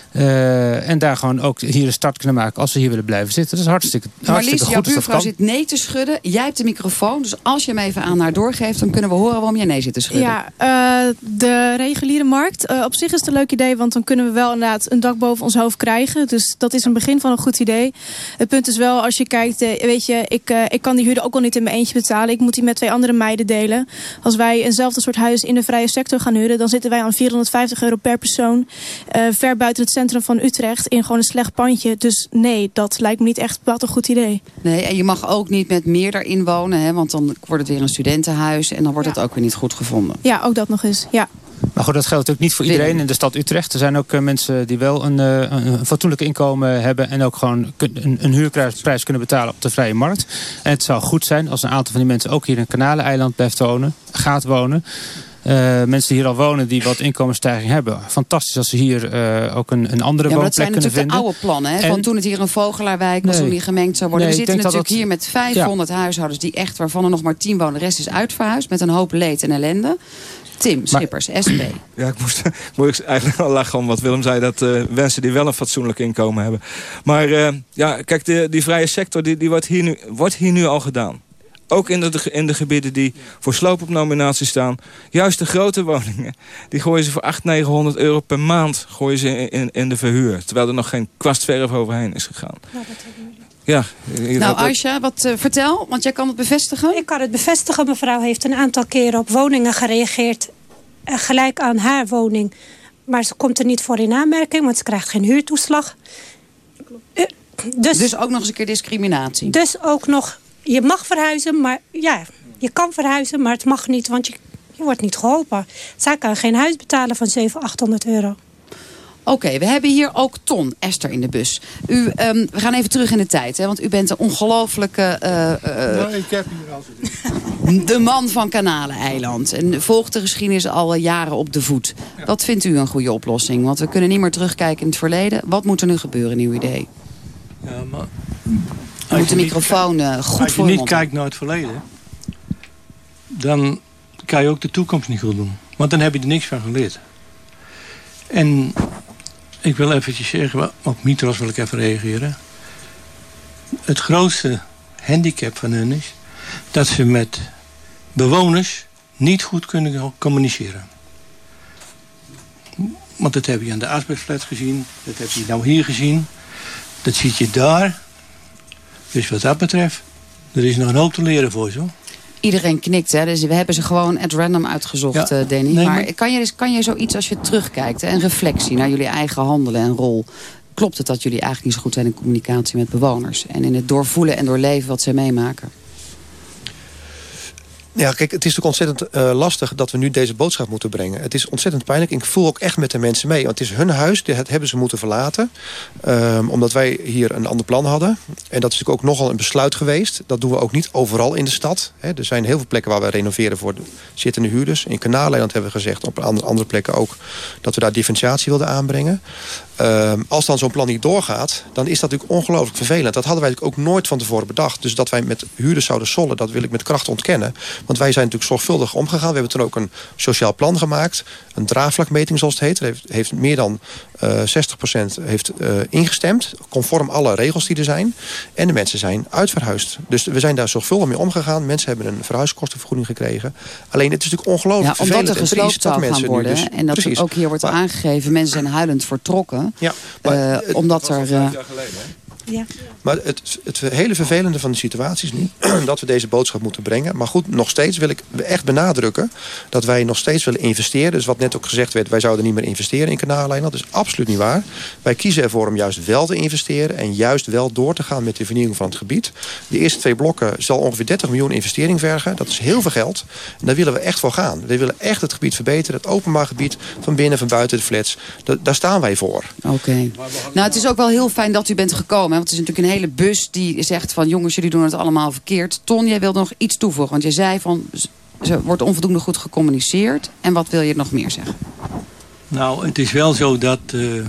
Eh, en daar gewoon ook hier een start kunnen maken als ze hier willen blijven zitten. Dat is hartstikke, hartstikke Marlies, jouw goed dat buurvrouw zit nee te schudden. Jij hebt de microfoon, dus als je hem even aan haar doorgeeft... dan kunnen we horen waarom jij nee zit te schudden. Ja, eh, de reguliere markt. eh, op zich is het een leuk idee, want dan kunnen we wel inderdaad een dak boven ons hoofd krijgen. Dus dat is een begin van een goed idee. Het punt is wel, als je kijkt, weet je, ik, ik kan die huur ook al niet in mijn eentje betalen. Ik moet die met twee andere meiden delen. Als wij eenzelfde soort huis in de vrije sector gaan huren, dan zitten wij aan 450 euro per persoon. eh, ver buiten het centrum van Utrecht, in gewoon een slecht pandje. Dus nee, dat lijkt me niet echt wat een goed idee. Nee, en je mag ook niet met meer daarin wonen, hè, want dan wordt het weer een studentenhuis... en dan wordt het ook weer niet goed gevonden. Ja, ook dat nog eens. Ja. Maar goed, dat geldt natuurlijk niet voor iedereen in de stad Utrecht. Er zijn ook eh, mensen die wel een, eh, een, een fatsoenlijk inkomen hebben... en ook gewoon een, een huurprijs kunnen betalen op de vrije markt. En het zou goed zijn als een aantal van die mensen ook hier in Kanaleneiland blijft wonen, gaat wonen. Eh, mensen die hier al wonen die wat inkomensstijging hebben. Fantastisch als ze hier eh, ook een, een andere Ja, maar dat zijn woonplek kunnen natuurlijk de vinden. oude plannen. Hè? Van toen het hier een vogelaarwijk was, Nee. toen die gemengd zou worden. Nee, we zitten dat natuurlijk hier met 500 huishoudens... die echt, waarvan er nog maar 10 wonen. De rest is uitverhuisd met een hoop leed en ellende. Tim Schippers, SP. Ja, ik moest, moet ik eigenlijk wel lachen om wat Willem zei. Dat eh, mensen die wel een fatsoenlijk inkomen hebben. Maar eh, ja, kijk, de, die vrije sector die, die wordt, hier nu, wordt hier nu al gedaan. Ook in de, in de gebieden die voor sloop op nominatie staan. Juist de grote woningen, die gooien ze voor 800, 900 euro per maand gooien ze in, in, de verhuur. Terwijl er nog geen kwastverf overheen is gegaan. Ja, nou, Aisha, wat uh, vertel, want jij kan het bevestigen. Ik kan het bevestigen. Mevrouw heeft een aantal keren op woningen gereageerd. Uh, gelijk aan haar woning. Maar ze komt er niet voor in aanmerking, want ze krijgt geen huurtoeslag. Uh, dus, dus ook nog eens een keer discriminatie. Dus ook nog, je mag verhuizen, maar ja, je kan verhuizen, maar het mag niet, want je, je wordt niet geholpen. Zij kan geen huis betalen van 700, 800 euro. Oké, we hebben hier ook Ton, Esther in de bus. U, um, we gaan even terug in de tijd, hè, want u bent een ongelofelijke... Uh, uh, ik heb hier als De man van Kanaleneiland. En volgt de geschiedenis al jaren op de voet. Wat vindt u een goede oplossing? Want we kunnen niet meer terugkijken in het verleden. Wat moet er nu gebeuren, in uw idee? Ja, maar... Je moet de microfoon goed Als je niet kijkt naar het verleden... dan kan je ook de toekomst niet goed doen. Want dan heb je er niks van geleerd. En ik wil eventjes zeggen, op Mitros wil ik even reageren. Het grootste handicap van hun is dat ze met bewoners niet goed kunnen communiceren. Want dat heb je aan de asbestflat gezien, dat heb je nou hier gezien, dat ziet je daar. Dus wat dat betreft, er is nog een hoop te leren voor ze. Iedereen knikt, hè? dus we hebben ze gewoon at random uitgezocht, ja. uh, Danny. Nee, maar, Kan, je, kan je zoiets als je terugkijkt, een reflectie naar jullie eigen handelen en rol... klopt het dat jullie eigenlijk niet zo goed zijn in communicatie met bewoners... en in het doorvoelen en doorleven wat zij meemaken? Ja, kijk, het is natuurlijk ontzettend uh, lastig dat we nu deze boodschap moeten brengen. Het is ontzettend pijnlijk. Ik voel ook echt met de mensen mee. Want het is hun huis, dat hebben ze moeten verlaten. Um, omdat wij hier een ander plan hadden. En dat is natuurlijk ook nogal een besluit geweest. Dat doen we ook niet overal in de stad. Er zijn heel veel plekken waar we renoveren voor de zittende huurders. In Kanaaleiland hebben we gezegd, op andere plekken ook... dat we daar differentiatie wilden aanbrengen. Um, als dan zo'n plan niet doorgaat, dan is dat natuurlijk ongelooflijk vervelend. Dat hadden wij ook nooit van tevoren bedacht. Dus dat wij met huurders zouden sollen, dat wil ik met kracht ontkennen. Want wij zijn natuurlijk zorgvuldig omgegaan. We hebben toen ook een sociaal plan gemaakt. Een draagvlakmeting zoals het heet. Heeft, heeft meer dan uh, 60% heeft, uh, ingestemd. Conform alle regels die er zijn. En de mensen zijn uitverhuisd. Dus we zijn daar zorgvuldig mee omgegaan. Mensen hebben een verhuiskostenvergoeding gekregen. Alleen het is natuurlijk ongelooflijk ja, vervelend omdat er gesloopt zou gaan worden. Dus, en dat precies. ook hier wordt aangegeven. Mensen zijn huilend vertrokken. Ja, maar, uh, omdat er... Uh, ja. Maar het, het hele vervelende van de situatie is nu dat we deze boodschap moeten brengen. Maar goed, nog steeds wil ik echt benadrukken dat wij nog steeds willen investeren. Dus wat net ook gezegd werd, wij zouden niet meer investeren in kanalen. Dat is absoluut niet waar. Wij kiezen ervoor om juist wel te investeren en juist wel door te gaan met de vernieuwing van het gebied. De eerste twee blokken zal ongeveer 30 miljoen investering vergen. Dat is heel veel geld. En daar willen we echt voor gaan. We willen echt het gebied verbeteren. Het openbaar gebied van binnen, van buiten de flats. daar staan wij voor. Oké. Nou, het is ook wel heel fijn dat u bent gekomen. Want het is natuurlijk een hele bus die zegt van... jongens, jullie doen het allemaal verkeerd. Ton, jij wilde nog iets toevoegen. Want je zei van, ze wordt onvoldoende goed gecommuniceerd. En wat wil je nog meer zeggen? Nou, het is wel zo dat... Uh,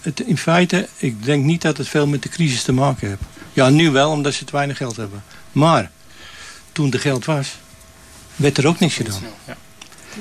het, in feite, ik denk niet dat het veel met de crisis te maken heeft. Ja, nu wel, omdat ze te weinig geld hebben. Maar, toen er geld was, werd er ook niks gedaan. Ja.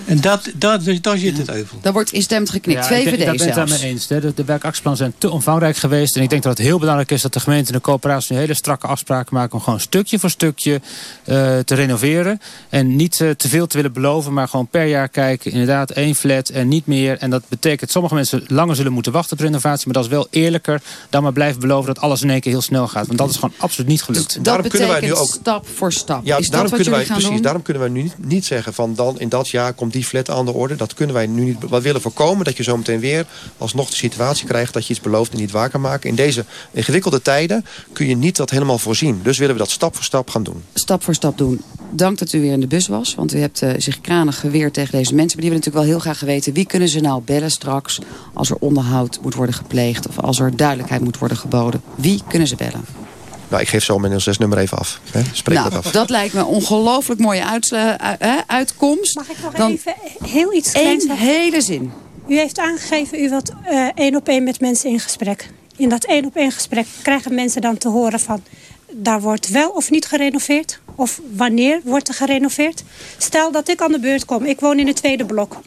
En dat, dat, dus daar zit het even. Daar wordt instemt geknikt. Ja, VVD ik, ben het daarmee eens. De, de werkactieplannen zijn te omvangrijk geweest. En ik denk dat het heel belangrijk is dat de gemeente en de coöperatie... hele strakke afspraken maken om gewoon stukje voor stukje uh, te renoveren. En niet uh, te veel te willen beloven, maar gewoon per jaar kijken. Inderdaad, één flat en niet meer. En dat betekent dat sommige mensen langer zullen moeten wachten op renovatie. Maar dat is wel eerlijker dan maar blijven beloven dat alles in één keer heel snel gaat. Want dat is gewoon absoluut niet gelukt. Dus dat daarom betekent kunnen wij nu ook, stap voor stap. Ja, is daarom dat wat kunnen wij, precies, doen? Daarom kunnen wij nu niet, niet zeggen van dan in dat jaar komt die flat aan de orde. Dat kunnen wij nu niet. We willen voorkomen dat je zometeen weer alsnog de situatie krijgt dat je iets belooft en niet waar kan maken. In deze ingewikkelde tijden kun je niet dat helemaal voorzien. Dus willen we dat stap voor stap gaan doen. Stap voor stap doen. Dank dat u weer in de bus was. Want u hebt uh, zich kranig geweerd tegen deze mensen. Maar die willen natuurlijk wel heel graag weten. Wie kunnen ze nou bellen straks als er onderhoud moet worden gepleegd. Of als er duidelijkheid moet worden geboden. Wie kunnen ze bellen? Nou, ik geef zo mijn 06 nummer even af. Hè? Spreek nou, dat af. Dat lijkt me een ongelooflijk mooie uitkomst. Mag ik nog Dan even heel iets kleins Eén hele zin. U heeft aangegeven, u wilt uh, één op één met mensen in gesprek. In dat één op één gesprek krijgen mensen dan te horen van... daar wordt wel of niet gerenoveerd? Of wanneer wordt er gerenoveerd? Stel dat ik aan de beurt kom. Ik woon in het tweede blok.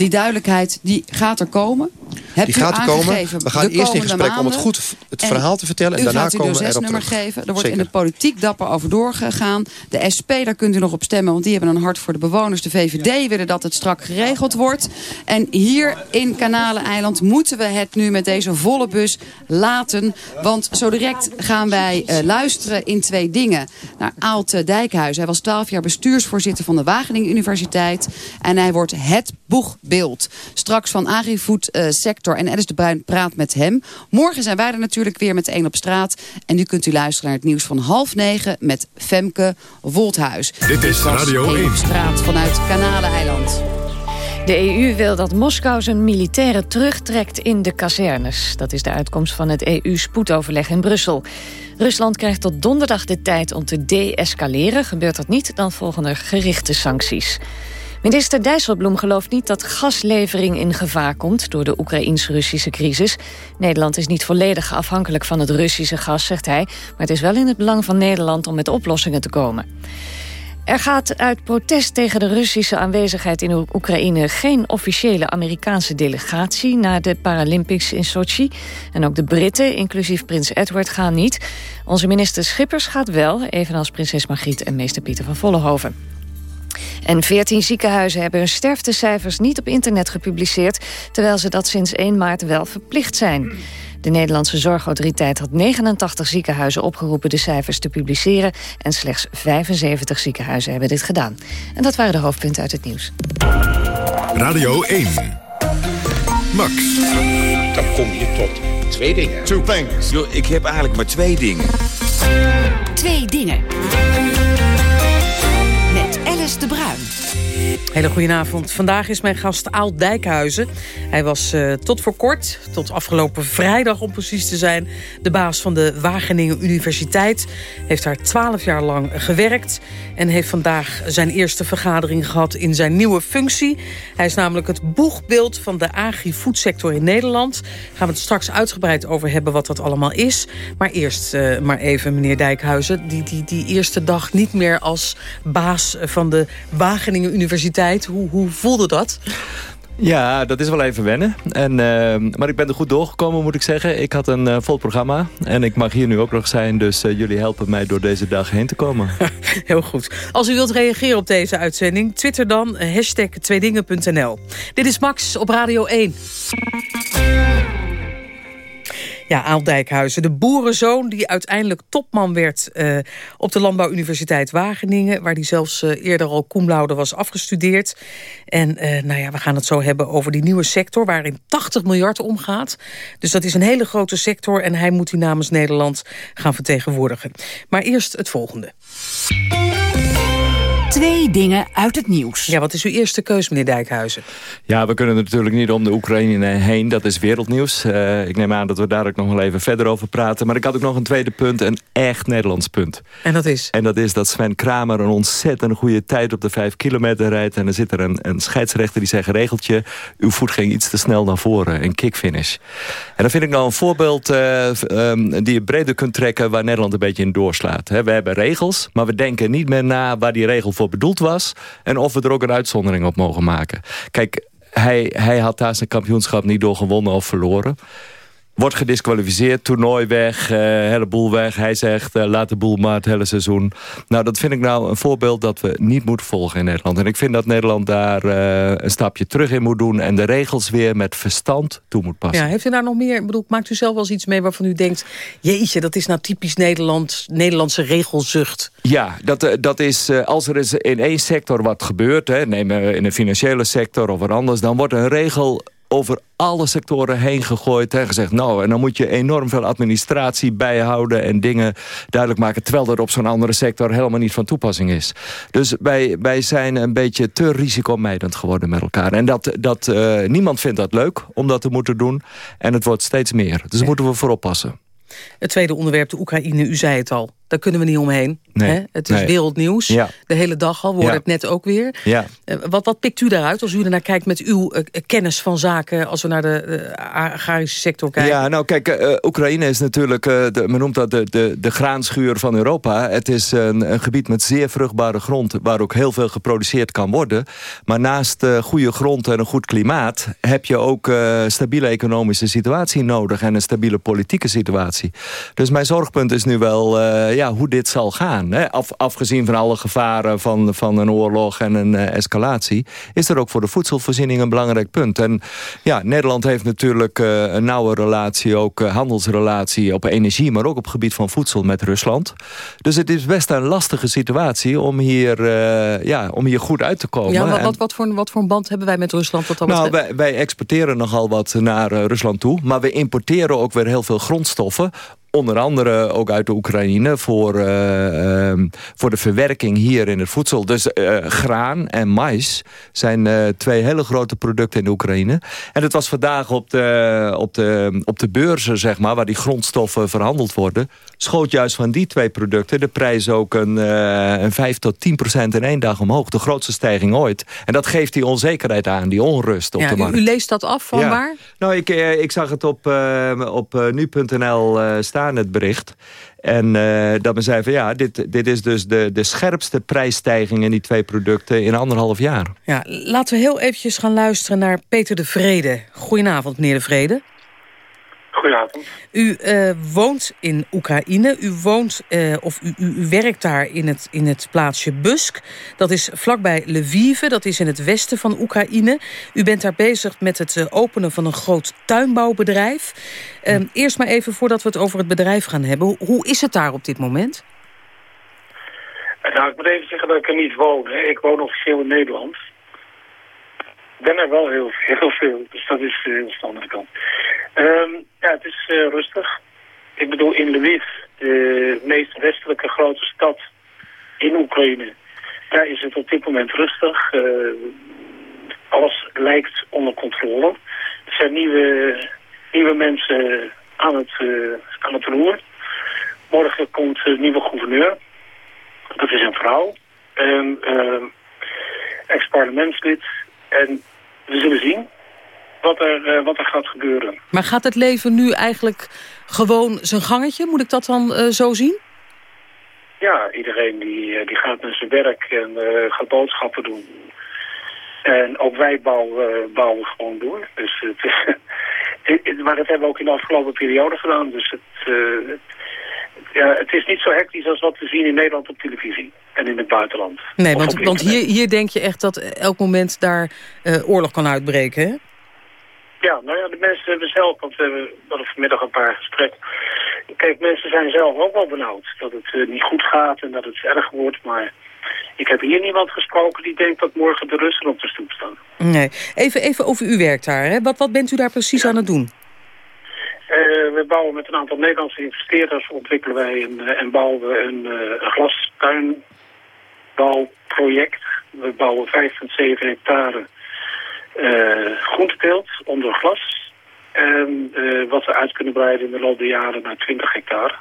Die duidelijkheid die gaat er komen? Hebt die gaat er komen. We gaan eerst in gesprek om het goed het En verhaal te vertellen. En daarna komen we erop nummer terug. geven. Er wordt Zeker. in de politiek dapper over doorgegaan. De SP, daar kunt u nog op stemmen, want die hebben een hart voor de bewoners. De VVD willen dat het strak geregeld wordt. En hier in Kanaleneiland moeten we het nu met deze volle bus laten. Want zo direct gaan wij eh, luisteren in twee dingen naar Aalte Dijkhuis. Hij was 12 jaar bestuursvoorzitter van de Wageningen Universiteit. En hij wordt het boegbeeld. Straks van agri-food eh, sector en Alice de Bruin praat met hem. Morgen zijn wij er natuurlijk weer met één op straat. En nu kunt u luisteren naar het nieuws van half negen met Femke Wolthuis. Dit is Radio Eén 1. op straat vanuit Kanaleneiland. De EU wil dat Moskou zijn militairen terugtrekt in de kazernes. Dat is de uitkomst van het EU-spoedoverleg in Brussel. Rusland krijgt tot donderdag de tijd om te de-escaleren. Gebeurt dat niet, dan volgen er gerichte sancties. Minister Dijsselbloem gelooft niet dat gaslevering in gevaar komt... door de Oekraïns-Russische crisis. Nederland is niet volledig afhankelijk van het Russische gas, zegt hij... maar het is wel in het belang van Nederland om met oplossingen te komen. Er gaat uit protest tegen de Russische aanwezigheid in Oekraïne... geen officiële Amerikaanse delegatie naar de Paralympics in Sochi. En ook de Britten, inclusief prins Edward, gaan niet. Onze minister Schippers gaat wel, evenals prinses Margriet en meester Pieter van Vollenhoven. En 14 ziekenhuizen hebben hun sterftecijfers niet op internet gepubliceerd... terwijl ze dat sinds 1 maart wel verplicht zijn. De Nederlandse Zorgautoriteit had 89 ziekenhuizen opgeroepen de cijfers te publiceren... en slechts 75 ziekenhuizen hebben dit gedaan. En dat waren de hoofdpunten uit het nieuws. Radio 1. Max. Dan kom je tot twee dingen. Two things. Yo, ik heb eigenlijk maar twee dingen. Twee dingen. Hele goedenavond. Vandaag is mijn gast Aal Dijkhuizen. Hij was uh, tot voor kort, tot afgelopen vrijdag om precies te zijn... de baas van de Wageningen Universiteit. Heeft daar twaalf jaar lang gewerkt... en heeft vandaag zijn eerste vergadering gehad in zijn nieuwe functie. Hij is namelijk het boegbeeld van de agri-foodsector in Nederland. Daar gaan we het straks uitgebreid over hebben wat dat allemaal is. Maar eerst uh, maar even, meneer Dijkhuizen... Die, die, die eerste dag niet meer als baas van de Wageningen Universiteit. Hoe, hoe voelde dat? Ja, dat is wel even wennen. En, uh, maar ik ben er goed doorgekomen, moet ik zeggen. Ik had een uh, vol programma. En ik mag hier nu ook nog zijn. Dus uh, jullie helpen mij door deze dag heen te komen. Heel goed. Als u wilt reageren op deze uitzending... twitter dan hashtag tweedingen.nl. Dit is Max op Radio 1. Ja, Aal Dijkhuizen, de boerenzoon die uiteindelijk topman werd uh, op de Landbouwuniversiteit Wageningen, waar hij zelfs uh, eerder al cum laude was afgestudeerd. En uh, nou ja, we gaan het zo hebben over die nieuwe sector waarin 80 miljard omgaat. Dus dat is een hele grote sector en hij moet die namens Nederland gaan vertegenwoordigen. Maar eerst het volgende. Twee dingen uit het nieuws. Ja, wat is uw eerste keus, meneer Dijkhuizen? Ja, we kunnen natuurlijk niet om de Oekraïne heen. Dat is wereldnieuws. Uh, ik neem aan dat we daar ook nog wel even verder over praten. Maar ik had ook nog een tweede punt, een echt Nederlands punt. En dat is? En dat is dat Sven Kramer een ontzettend goede tijd op de vijf kilometer rijdt. En dan zit er een, een scheidsrechter die zegt, regeltje, uw voet ging iets te snel naar voren. Een kickfinish. En dat vind ik nou een voorbeeld uh, um, die je breder kunt trekken... waar Nederland een beetje in doorslaat. He, we hebben regels, maar we denken niet meer na waar die regel bedoeld was... en of we er ook een uitzondering op mogen maken. Kijk, hij, hij had daar zijn kampioenschap niet door gewonnen of verloren. Wordt gedisqualificeerd, toernooi weg, uh, hele boel weg. Hij zegt, uh, laat de boel maar het hele seizoen. Nou, dat vind ik nou een voorbeeld dat we niet moeten volgen in Nederland. En ik vind dat Nederland daar uh, een stapje terug in moet doen... en de regels weer met verstand toe moet passen. Ja, heeft u daar nog meer... Ik bedoel, maakt u zelf wel eens iets mee waarvan u denkt... jeetje, dat is nou typisch Nederland, Nederlandse regelzucht? Ja, dat, dat is als er is in één sector wat gebeurt... Hè, neem in de financiële sector of wat anders... dan wordt een regel over alle sectoren heen gegooid en gezegd... nou, en dan moet je enorm veel administratie bijhouden... en dingen duidelijk maken... terwijl dat op zo'n andere sector helemaal niet van toepassing is. Dus wij, wij zijn een beetje te risicomijdend geworden met elkaar. En dat, dat, uh, niemand vindt dat leuk om dat te moeten doen. En het wordt steeds meer. Dus daar moeten we voor oppassen. Het tweede onderwerp, de Oekraïne, u zei het al. Daar kunnen we niet omheen. Nee. Hè? Het is Nee. wereldnieuws. Ja. De hele dag al. We hoorden Ja. het net ook weer. Ja. Eh, wat, wat pikt u daaruit als u ernaar kijkt met uw eh, kennis van zaken... als we naar de eh, agrarische sector kijken? Ja, nou kijk, eh, Oekraïne is natuurlijk, eh, de, men noemt dat de, de, de graanschuur van Europa. Het is een, een gebied met zeer vruchtbare grond, waar ook heel veel geproduceerd kan worden. Maar naast eh, goede grond en een goed klimaat, heb je ook eh stabiele economische situatie nodig en een stabiele politieke situatie. Dus mijn zorgpunt is nu wel eh, ja, hoe dit zal gaan. Hè? Af, afgezien van alle gevaren van, van een oorlog en een eh, escalatie, is er ook voor de voedselvoorziening een belangrijk punt. En ja, Nederland heeft natuurlijk eh, een nauwe relatie, ook eh, handelsrelatie op energie, maar ook op het gebied van voedsel met Rusland. Dus het is best een lastige situatie om hier, ja, om hier goed uit te komen. Ja, wat, wat, wat, voor, wat voor een band hebben wij met Rusland? Wat dat nou, wij, wij exporteren nogal wat naar Rusland toe. Maar we importeren ook weer heel veel grondstoffen. Onder andere ook uit de Oekraïne voor, eh, ehm, voor de verwerking hier in het voedsel. Dus eh, graan en mais zijn eh, twee hele grote producten in de Oekraïne. En het was vandaag op de, op de, op de beurzen, zeg maar, waar die grondstoffen verhandeld worden... schoot juist van die twee producten de prijs ook een, een 5 tot 10 procent in één dag omhoog. De grootste stijging ooit. En dat geeft die onzekerheid aan, die onrust op ja, de u, markt. u leest dat af van Ja. waar? Nou, ik, ik zag het op, op nu.nl eh, staan, het bericht. En eh, dat men zei van ja, dit, dit is dus de, de scherpste prijsstijging in die twee producten in anderhalf jaar. Ja, laten we heel eventjes gaan luisteren naar Peter de Vrede. Goedenavond, meneer de Vrede. Goedenavond. U eh, woont in Oekraïne. U woont, eh, of u, u, u werkt daar in het, in het plaatsje Busk. Dat is vlakbij Lviv. Dat is in het westen van Oekraïne. U bent daar bezig met het eh, openen van een groot tuinbouwbedrijf. Eh, Eerst maar even voordat we het over het bedrijf gaan hebben. Hoe, hoe is het daar op dit moment? Nou, ik moet even zeggen dat ik er niet woon. Hè. Ik woon officieel in Nederland. Ben er wel heel, heel veel, dus dat is eh, heel standaard kant. Ehm, ja, het is eh, rustig. Ik bedoel, in Lviv, de meest westelijke grote stad in Oekraïne, daar is het op dit moment rustig. Eh, alles lijkt onder controle. Er zijn nieuwe, nieuwe mensen aan het, aan het roer. Morgen komt de nieuwe gouverneur. Dat is een vrouw. Ehm, ex-parlementslid. En we zullen zien wat er, eh, wat er gaat gebeuren. Maar gaat het leven nu eigenlijk gewoon zijn gangetje? Moet ik dat dan eh, zo zien? Ja, iedereen die, eh, die gaat naar zijn werk en gaat boodschappen doen. En ook wij bouwen, bouwen gewoon door. Dus het maar dat hebben we ook in de afgelopen periode gedaan. Dus het, het- ja, het is niet zo hectisch als wat we zien in Nederland op televisie. En in het buitenland. Nee, want, want hier, hier denk je echt dat elk moment daar eh, oorlog kan uitbreken, hè? Ja, nou ja, de mensen hebben zelf, want we hebben vanmiddag een paar gesprekken. Kijk, mensen zijn zelf ook wel benauwd dat het eh, niet goed gaat en dat het erg wordt. Maar ik heb hier niemand gesproken die denkt dat morgen de Russen op de stoep staan. Nee. Even, even over uw werk daar. Hè? Wat, wat bent u daar precies aan het doen? Eh, we bouwen met een aantal Nederlandse investeerders, ontwikkelen wij en, eh, en bouwen we een, een glastuinbouwproject. We bouwen 5,7 hectare eh groenteteelt onder glas. En eh, wat we uit kunnen breiden in de loop der jaren naar 20 hectare.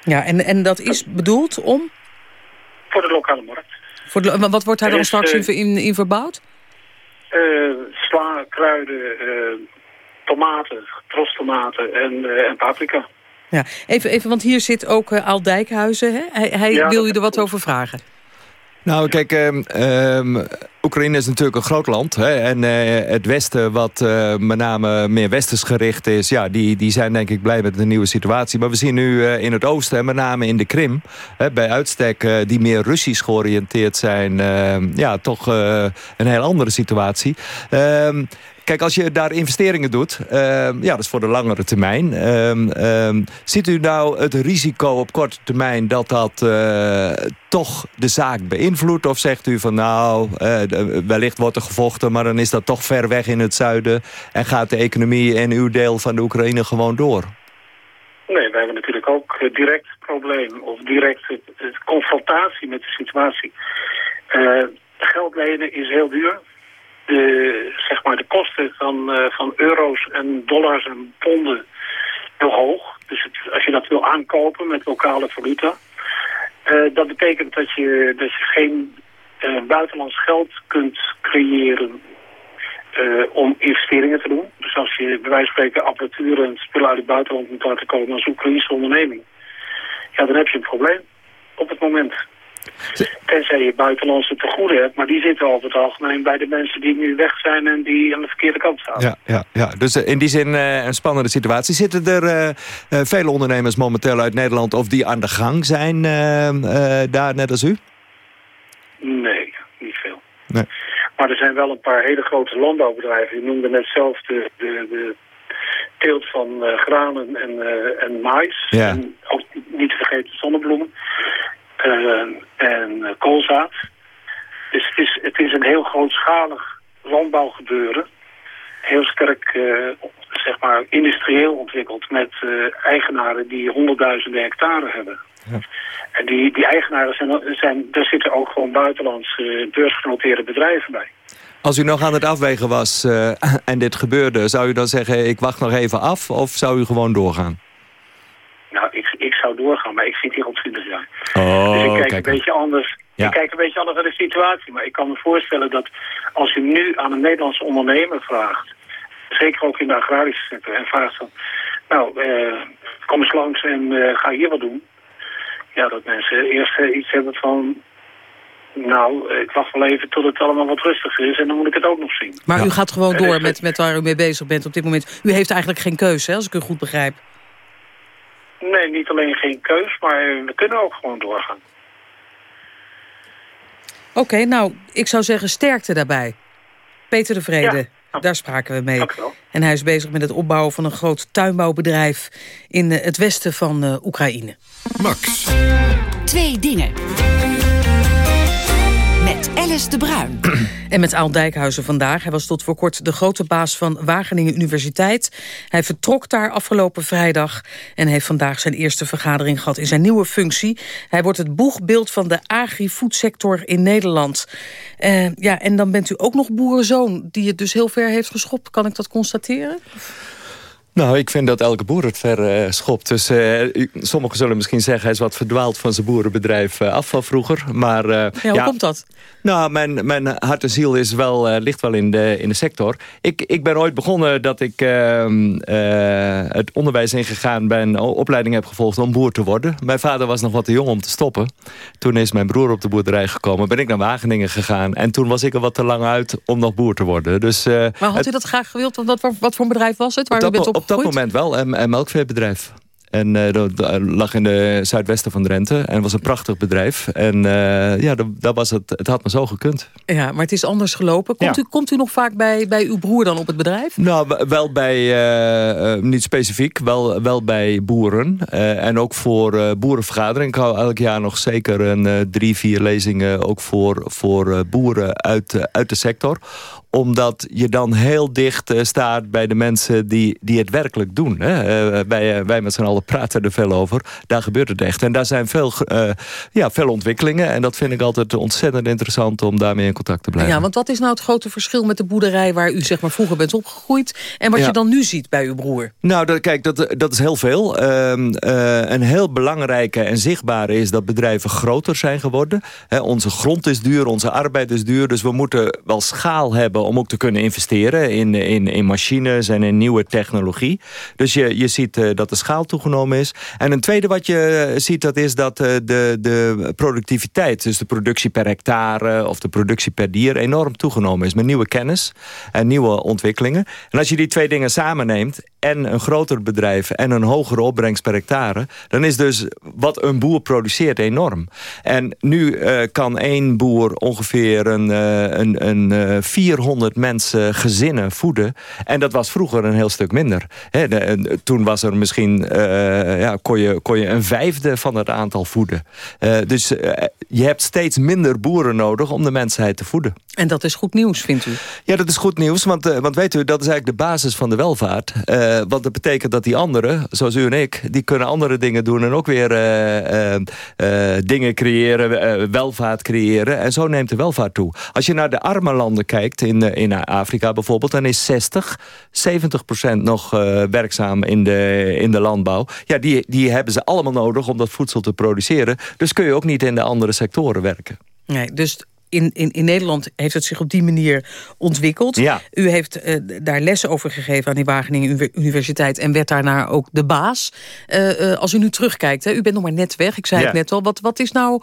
Ja, en, en dat is bedoeld om? Voor de lokale markt. Voor de, wat wordt daar dan straks eh, in, in, in verbouwd? Eh, sla, kruiden, eh, tomaten, trostomaten en, eh, en paprika. Ja, even, even, want hier zit ook eh Aal Dijkhuizen. Hè? Hij, hij Ja, wil u er wat over vragen. Nou, kijk, ehm, ehm, Oekraïne is natuurlijk een groot land. Hè, en eh, het Westen, wat eh, met name meer westers gericht is... Ja, die, die zijn denk ik blij met de nieuwe situatie. Maar we zien nu eh, in het oosten, en met name in de Krim... Hè, bij uitstek die meer Russisch georiënteerd zijn... ehm, ja, toch een heel andere situatie. Kijk, als je daar investeringen doet, ehm, ja, dat is voor de langere termijn. Ehm, ehm, ziet u nou het risico op korte termijn dat dat eh, toch de zaak beïnvloedt? Of zegt u van nou, eh, wellicht wordt er gevochten, maar dan is dat toch ver weg in het zuiden en gaat de economie in uw deel van de Oekraïne gewoon door? Nee, wij hebben natuurlijk ook eh, direct probleem of direct confrontatie met de situatie. Geld lenen is heel duur. De, zeg maar de kosten van, eh, van euro's en dollars en ponden heel hoog. Dus als je dat wil aankopen met lokale valuta, Eh, dat betekent dat je, dat je geen uh, buitenlands geld kunt creëren om investeringen te doen. Dus als je bij wijze van spreken apparatuur en spullen uit het buitenland moet laten komen als Oekraïnse onderneming, ja, dan heb je een probleem op het moment. Tenzij je buitenlandse tegoeden hebt, maar die zitten over het algemeen bij de mensen die nu weg zijn en die aan de verkeerde kant staan. Ja, ja, ja. dus in die zin uh, een spannende situatie. Zitten er uh, uh, vele ondernemers momenteel uit Nederland of die aan de gang zijn daar net als u? Nee, niet veel. Nee. Maar er zijn wel een paar hele grote landbouwbedrijven. Je noemde net zelf de, de, de teelt van uh, granen en, uh, en mais. Ja. En ook niet te vergeten zonnebloemen. Uh, en koolzaad. Dus het is, het is een heel grootschalig landbouwgebeuren. Heel sterk, zeg maar, industrieel ontwikkeld. Met eigenaren die honderdduizenden hectare hebben. Ja. En die, die eigenaren zijn, zijn, daar zitten ook gewoon buitenlandse beursgenoteerde bedrijven bij. Als u nog aan het afwegen was uh, en dit gebeurde, zou u dan zeggen ik wacht nog even af of zou u gewoon doorgaan? Nou, ik, ik zou doorgaan, maar ik zit hier al 20 jaar. Oh, dus ik kijk, kijk een beetje anders. Ja. Ik kijk een beetje anders naar de situatie. Maar ik kan me voorstellen dat als u nu aan een Nederlandse ondernemer vraagt, zeker ook in de agrarische sector, en vraagt van, nou, uh, kom eens langs en uh, ga hier wat doen ja, dat mensen eerst uh, iets hebben van... Nou, ik wacht wel even tot het allemaal wat rustiger is en dan moet ik het ook nog zien. Maar ja. u gaat gewoon door met, met waar u mee bezig bent op dit moment. U heeft eigenlijk geen keuze, hè, als ik u goed begrijp. Nee, niet alleen geen keus, maar we kunnen ook gewoon doorgaan. Oké, okay, nou, ik zou zeggen sterkte daarbij. Peter de Vrede, ja. daar spraken we mee. En hij is bezig met het opbouwen van een groot tuinbouwbedrijf... in het westen van uh, Oekraïne. Max. Twee dingen. Alice de Bruin. En met Aal Dijkhuizen vandaag. Hij was tot voor kort de grote baas van Wageningen Universiteit. Hij vertrok daar afgelopen vrijdag... en heeft vandaag zijn eerste vergadering gehad in zijn nieuwe functie. Hij wordt het boegbeeld van de agri-foodsector in Nederland. Uh, ja, en dan bent u ook nog boerenzoon... die het dus heel ver heeft geschopt. Kan ik dat constateren? Nou, ik vind dat elke boer het ver uh, schopt. Dus uh, sommigen zullen misschien zeggen... hij is wat verdwaald van zijn boerenbedrijf uh, af van vroeger. Maar, ja, hoe ja, komt dat? Nou, mijn, mijn hart en ziel is wel, ligt wel in de, in de sector. Ik, ik ben ooit begonnen dat ik ehm, het onderwijs ingegaan ben... opleiding heb gevolgd om boer te worden. Mijn vader was nog wat te jong om te stoppen. Toen is mijn broer op de boerderij gekomen. Ben ik naar Wageningen gegaan. En toen was ik er wat te lang uit om nog boer te worden. Dus, maar had het, u dat graag gewild? Wat, wat, wat voor een bedrijf was het? Waar u bent op op dat moment wel, een, een melkveebedrijf. En uh, dat, dat lag in de zuidwesten van Drenthe. En was een prachtig bedrijf. En uh, ja, dat, dat, was het, het had me zo gekund. Ja, maar het is anders gelopen. Komt, Ja. u, komt u nog vaak bij, bij uw broer dan op het bedrijf? Nou, wel bij, uh, uh, niet specifiek, wel, wel bij boeren. Uh, en ook voor uh, boerenvergadering. Ik hou elk jaar nog zeker een uh, drie, vier lezingen... ook voor, voor uh, boeren uit, uh, uit de sector omdat je dan heel dicht uh, staat bij de mensen die, die het werkelijk doen. Hè? Uh, wij, uh, wij met z'n allen praten er veel over. Daar gebeurt het echt. En daar zijn veel, ja, veel ontwikkelingen. En dat vind ik altijd ontzettend interessant om daarmee in contact te blijven. Ja, want wat is nou het grote verschil met de boerderij... waar u zeg maar, vroeger bent opgegroeid... en wat Ja. je dan nu ziet bij uw broer? Nou, dat, kijk, dat, dat is heel veel. Ehm, eh, een heel belangrijke en zichtbare is dat bedrijven groter zijn geworden. Onze grond is duur, onze arbeid is duur. Dus we moeten wel schaal hebben om ook te kunnen investeren... in, in, in machines en in nieuwe technologie. Dus je, je ziet eh, dat de schaal toegenomen is. En een tweede wat je eh, ziet, dat is dat eh, de, de productiviteit... dus de productie per hectare of de productie per dier... enorm toegenomen is met nieuwe kennis en nieuwe ontwikkelingen. En als je die twee dingen samenneemt en een groter bedrijf en een hogere opbrengst per hectare... dan is dus wat een boer produceert enorm. En nu kan één boer ongeveer een, een, een eh, 400 mensen gezinnen voeden. En dat was vroeger een heel stuk minder. De- en toen was er misschien, eh, ja, kon, je, kon je een vijfde van het aantal voeden. Eh, dus eh, je hebt steeds minder boeren nodig om de mensheid te voeden. En dat is goed nieuws, vindt u? Ja, dat is goed nieuws, want, eh, want weet u, dat is eigenlijk de basis van de welvaart. Eh, want dat betekent dat die anderen, zoals u en ik, die kunnen andere dingen doen en ook weer eh, eh, eh, dingen creëren, eh, welvaart creëren. En zo neemt de welvaart toe. Als je naar de arme landen kijkt, in, eh, in Afrika bijvoorbeeld, dan is 60, 70 procent nog eh, werkzaam in de, in de landbouw. Ja, die, die hebben ze allemaal nodig om dat voedsel te produceren. Dus kun je ook niet in de andere sectoren werken. Nee, dus in, in, in Nederland heeft het zich op die manier ontwikkeld. Ja. U heeft uh, daar lessen over gegeven aan die Wageningen Universiteit... en werd daarna ook de baas. Uh, uh, als u nu terugkijkt, hè, u bent nog maar net weg, ik zei Ja. het net al. Wat, wat is nou,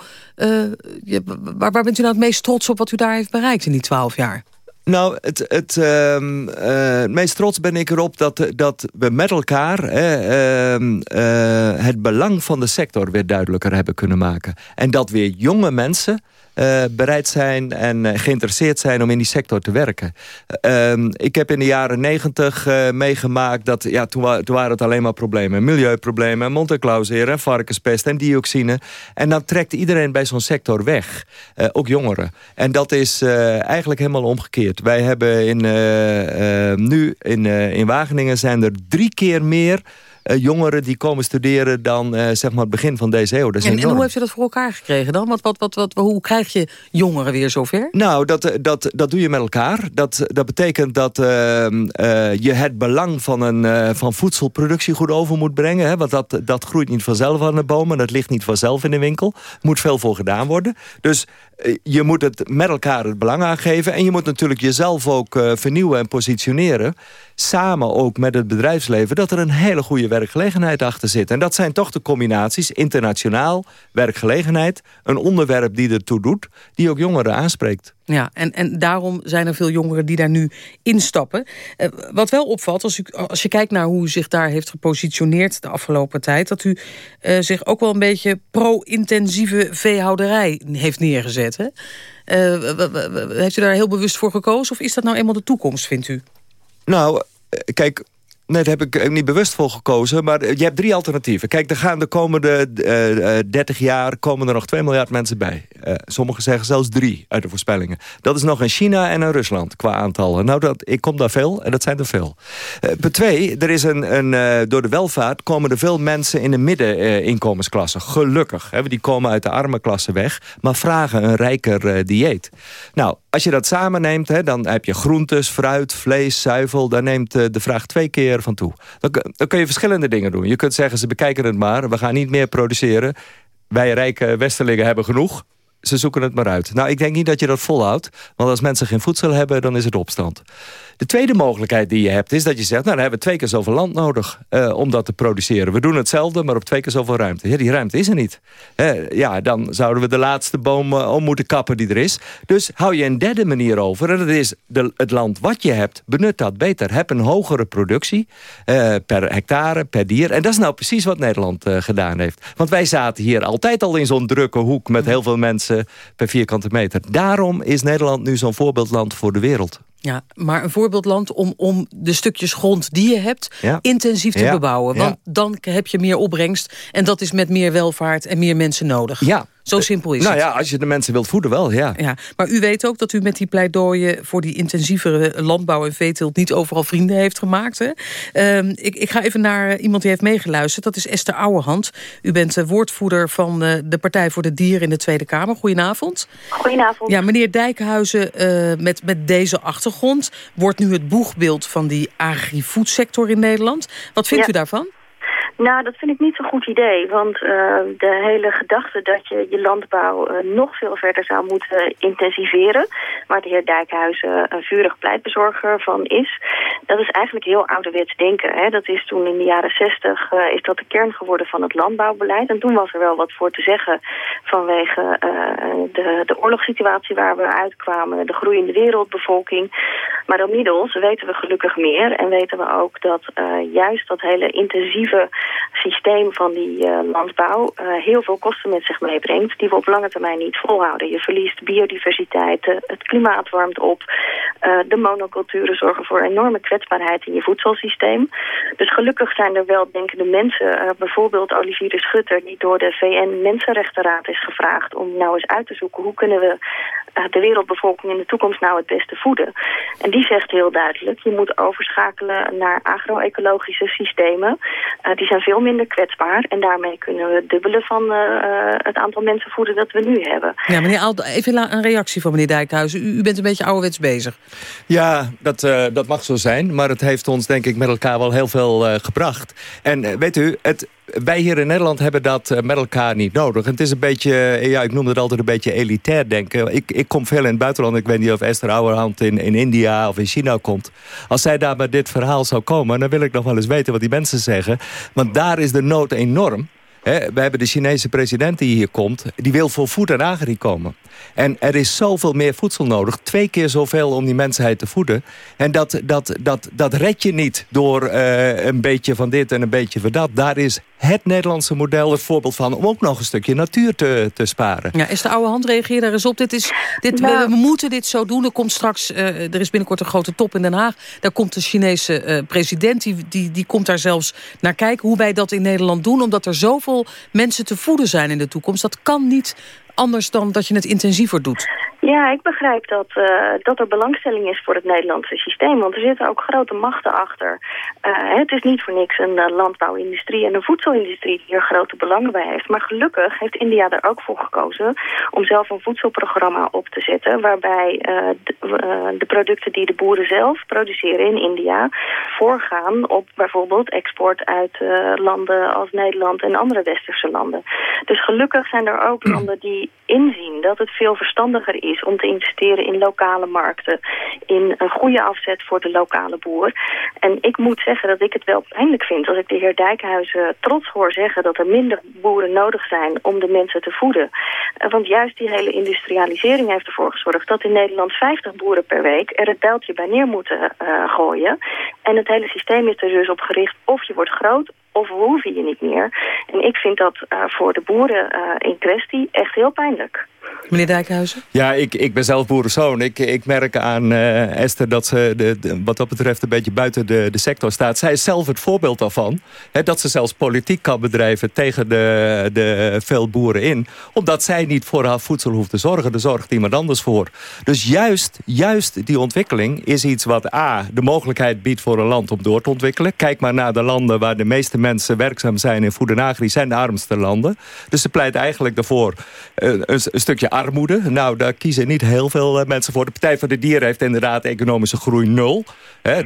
waar, waar bent u nou het meest trots op wat u daar heeft bereikt in die twaalf jaar? Nou, het, ehm, eh, het meest trots ben ik erop dat, dat we met elkaar ehm, eh, het belang van de sector weer duidelijker hebben kunnen maken. En dat weer jonge mensen eh, bereid zijn en eh, geïnteresseerd zijn om in die sector te werken. Ehm, ik heb in de jaren negentig eh, meegemaakt dat ja, toen, wa- toen waren het alleen maar problemen. Milieuproblemen, Monte-Clauseer en varkenspest en dioxine. En dan trekt iedereen bij zo'n sector weg. Eh, ook jongeren. En dat is eh, eigenlijk helemaal omgekeerd. Wij hebben in, eh, eh, nu in, eh, in Wageningen zijn er drie keer meer eh, jongeren die komen studeren dan eh, zeg maar het begin van deze eeuw. Dat is En, hoe heeft u dat voor elkaar gekregen dan? Wat, wat, wat, wat, hoe krijg je jongeren weer zover? Nou, dat, eh, dat, dat doe je met elkaar. Dat, dat betekent dat ehm, eh, je het belang van, een, eh, van voedselproductie goed over moet brengen. Hè? Want dat, dat groeit niet vanzelf aan de bomen. Dat ligt niet vanzelf in de winkel. Er moet veel voor gedaan worden. Dus eh, je moet het met elkaar het belang aangeven. En je moet natuurlijk jezelf ook eh, vernieuwen en positioneren. Samen ook met het bedrijfsleven. Dat er een hele goede werkgelegenheid achter zit. En dat zijn toch de combinaties. Internationaal, werkgelegenheid. Een onderwerp die ertoe doet. Die ook jongeren aanspreekt. Ja, en, en daarom zijn er veel jongeren die daar nu instappen. Eh, wat wel opvalt, als, u, als je kijkt naar hoe u zich daar heeft gepositioneerd de afgelopen tijd... dat u eh, zich ook wel een beetje pro-intensieve veehouderij heeft neergezet. Hè? W- heeft u daar heel bewust voor gekozen of is dat nou eenmaal de toekomst, vindt u? Nou, kijk, nee, daar heb ik eh, niet bewust voor gekozen. Maar eh, je hebt drie alternatieven. Kijk, er gaan de komende eh, eh, 30 jaar komen er nog 2 miljard mensen bij. Eh, sommigen zeggen zelfs drie uit de voorspellingen. Dat is nog in China en in Rusland qua aantallen. Nou, dat, ik kom daar veel en dat zijn er veel. Eh, punt twee, er is een, een, eh, door de welvaart komen er veel mensen in de middeninkomensklasse. Gelukkig. Hè, die komen uit de arme klasse weg, maar vragen een rijker eh, dieet. Nou, als je dat samen neemt, hè, dan heb je groentes, fruit, vlees, zuivel. Daar neemt eh, de vraag twee keer van toe. Dan, dan kun je verschillende dingen doen. Je kunt zeggen, ze bekijken het maar. We gaan niet meer produceren. Wij rijke westerlingen hebben genoeg. Ze zoeken het maar uit. Nou, ik denk niet dat je dat volhoudt. Want als mensen geen voedsel hebben, dan is het opstand. De tweede mogelijkheid die je hebt, is dat je zegt... nou, dan hebben we twee keer zoveel land nodig eh, om dat te produceren. We doen hetzelfde, maar op twee keer zoveel ruimte. Ja, die ruimte is er niet. Ja, dan zouden we de laatste boom eh, om moeten kappen die er is. Dus hou je een derde manier over. En dat is de, het land wat je hebt, benut dat beter. Heb een hogere productie eh, per hectare, per dier. En dat is nou precies wat Nederland gedaan heeft. Want wij zaten hier altijd al in zo'n drukke hoek... met heel veel mensen per vierkante meter. Daarom is Nederland nu zo'n voorbeeldland voor de wereld. Ja, maar een voorbeeldland om, om de stukjes grond die je hebt... Ja. intensief te Ja, bebouwen. ja. Want dan heb je meer opbrengst. En dat is met meer welvaart en meer mensen nodig. Ja. Zo simpel is nou het. ja, als je de mensen wilt voeden wel, ja. Ja, maar u weet ook dat u met die pleidooien voor die intensievere landbouw en veeteelt niet overal vrienden heeft gemaakt. Hè? Ehm, ik, ik ga even naar iemand die heeft meegeluisterd. Dat is Esther Ouwehand. U bent eh, woordvoerder van eh, de Partij voor de Dieren in de Tweede Kamer. Goedenavond. Goedenavond. Ja, meneer Dijkhuizen, eh, met, met deze achtergrond wordt nu het boegbeeld van die agri-foodsector in Nederland. Wat vindt Ja. u daarvan? Nou, dat vind ik niet zo'n goed idee. Want eh, de hele gedachte dat je je landbouw eh, nog veel verder zou moeten intensiveren... waar de heer Dijkhuizen een vurig pleitbezorger van is... dat is eigenlijk heel ouderwets denken. Hè. Dat is toen in de jaren zestig is dat de kern geworden van het landbouwbeleid. En toen was er wel wat voor te zeggen vanwege de, de oorlogssituatie waar we uitkwamen... de groeiende wereldbevolking. Maar inmiddels weten we gelukkig meer en weten we ook dat juist dat hele intensieve systeem van die eh, landbouw eh, heel veel kosten met zich meebrengt die we op lange termijn niet volhouden. Je verliest biodiversiteit, eh, het klimaat warmt op, de monoculturen zorgen voor enorme kwetsbaarheid in je voedselsysteem. Dus gelukkig zijn er wel denkende mensen, bijvoorbeeld Olivier de Schutter die door de VN Mensenrechtenraad is gevraagd om nou eens uit te zoeken hoe kunnen we de wereldbevolking in de toekomst nou het beste voeden? En die zegt heel duidelijk, je moet overschakelen naar agro-ecologische systemen. Eh, die zijn veel minder kwetsbaar en daarmee kunnen we dubbelen van eh, eh, het aantal mensen voeden dat we nu hebben. Ja, meneer Aald, even een reactie van meneer Dijkhuizen. U, u bent een beetje ouderwets bezig. Ja, dat, eh, dat mag zo zijn. Maar het heeft ons denk ik met elkaar wel heel veel eh, gebracht. En weet u, het, wij hier in Nederland hebben dat eh, met elkaar niet nodig. Het is een beetje, eh, ja, ik noem het altijd een beetje elitair denken. Ik, ik kom veel in het buitenland. Ik weet niet of Esther Ouwerhand in, in India of in China komt. Als zij daar met dit verhaal zou komen... dan wil ik nog wel eens weten wat die mensen zeggen. Want daar is de nood enorm. We hebben de Chinese president die hier komt. Die wil voor voed en agri komen. En er is zoveel meer voedsel nodig. Twee keer zoveel om die mensheid te voeden. En dat, dat, dat, dat red je niet door eh, een beetje van dit en een beetje van dat. Daar is het Nederlandse model het voorbeeld van... om ook nog een stukje natuur te, te sparen. Ja, is de oude hand, reageer daar eens op. Dit is, dit, we, we moeten dit zo doen. Er komt straks, eh, er is binnenkort een grote top in Den Haag. Daar komt de Chinese eh, president, die, die, die komt daar zelfs naar kijken... hoe wij dat in Nederland doen, omdat er zoveel mensen te voeden zijn in de toekomst. Dat kan niet anders dan dat je het intensiever doet. Ja, ik begrijp dat, eh, dat er belangstelling is voor het Nederlandse systeem. Want er zitten ook grote machten achter. Eh, het is niet voor niks een uh, landbouwindustrie en een voedselindustrie die hier grote belangen bij heeft. Maar gelukkig heeft India er ook voor gekozen om zelf een voedselprogramma op te zetten. Waarbij de, de, producten die de boeren zelf produceren in India voorgaan op bijvoorbeeld export uit landen als Nederland en andere westerse landen. Dus gelukkig zijn er ook landen die inzien dat het veel verstandiger is om te investeren in lokale markten, in een goede afzet voor de lokale boer. En ik moet zeggen dat ik het wel pijnlijk vind als ik de heer Dijkhuizen trots hoor zeggen dat er minder boeren nodig zijn om de mensen te voeden. Want juist die hele industrialisering heeft ervoor gezorgd dat in Nederland 50 boeren per week er het bijltje bij neer moeten uh, gooien. En het hele systeem is er dus op gericht of je wordt groot of we hoeven je niet meer. En ik vind dat uh, voor de boeren uh, in kwestie echt heel pijnlijk. Meneer Dijkhuizen? Ja, ik, ik ben zelf boerenzoon. Ik, ik merk aan uh, Esther dat ze de, wat dat betreft een beetje buiten de, de sector staat. Zij is zelf het voorbeeld daarvan. Hè, dat ze zelfs politiek kan bedrijven tegen de, de veel boeren in. Omdat zij niet voor haar voedsel hoeft te zorgen. Daar zorgt iemand anders voor. Dus juist, juist die ontwikkeling is iets wat A, de mogelijkheid biedt voor een land om door te ontwikkelen. Kijk maar naar de landen waar de meeste mensen werkzaam zijn in voed en agri. zijn de armste landen. Dus ze pleit eigenlijk daarvoor een, een stukje armoede. Nou, daar kiezen niet heel veel uh, mensen voor. De Partij voor de Dieren heeft inderdaad economische groei nul.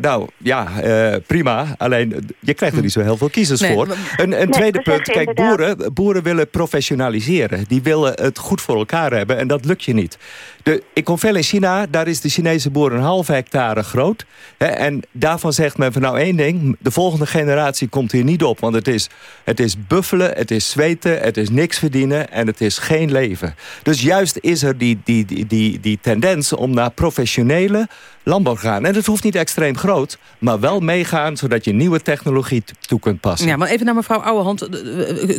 Nou, ja, uh, prima. Alleen, je krijgt er niet zo heel veel kiezers nee, voor. Een, een nee, tweede punt. Kijk, boeren, boeren willen professionaliseren. Die willen het goed voor elkaar hebben. En dat lukt je niet. Ik kom veel in China. Daar is de Chinese boer een half hectare groot. He, en daarvan zegt men van nou één ding. De volgende generatie komt hier niet op. Want het is, het is buffelen, het is zweten, het is niks verdienen. En het is geen leven. Dus juist is er die, die, die, die, die tendens om naar professionele landbouw gaan. En dat hoeft niet extreem groot, maar wel meegaan... zodat je nieuwe technologie toe kunt passen. Ja, maar even naar mevrouw Ouwehand.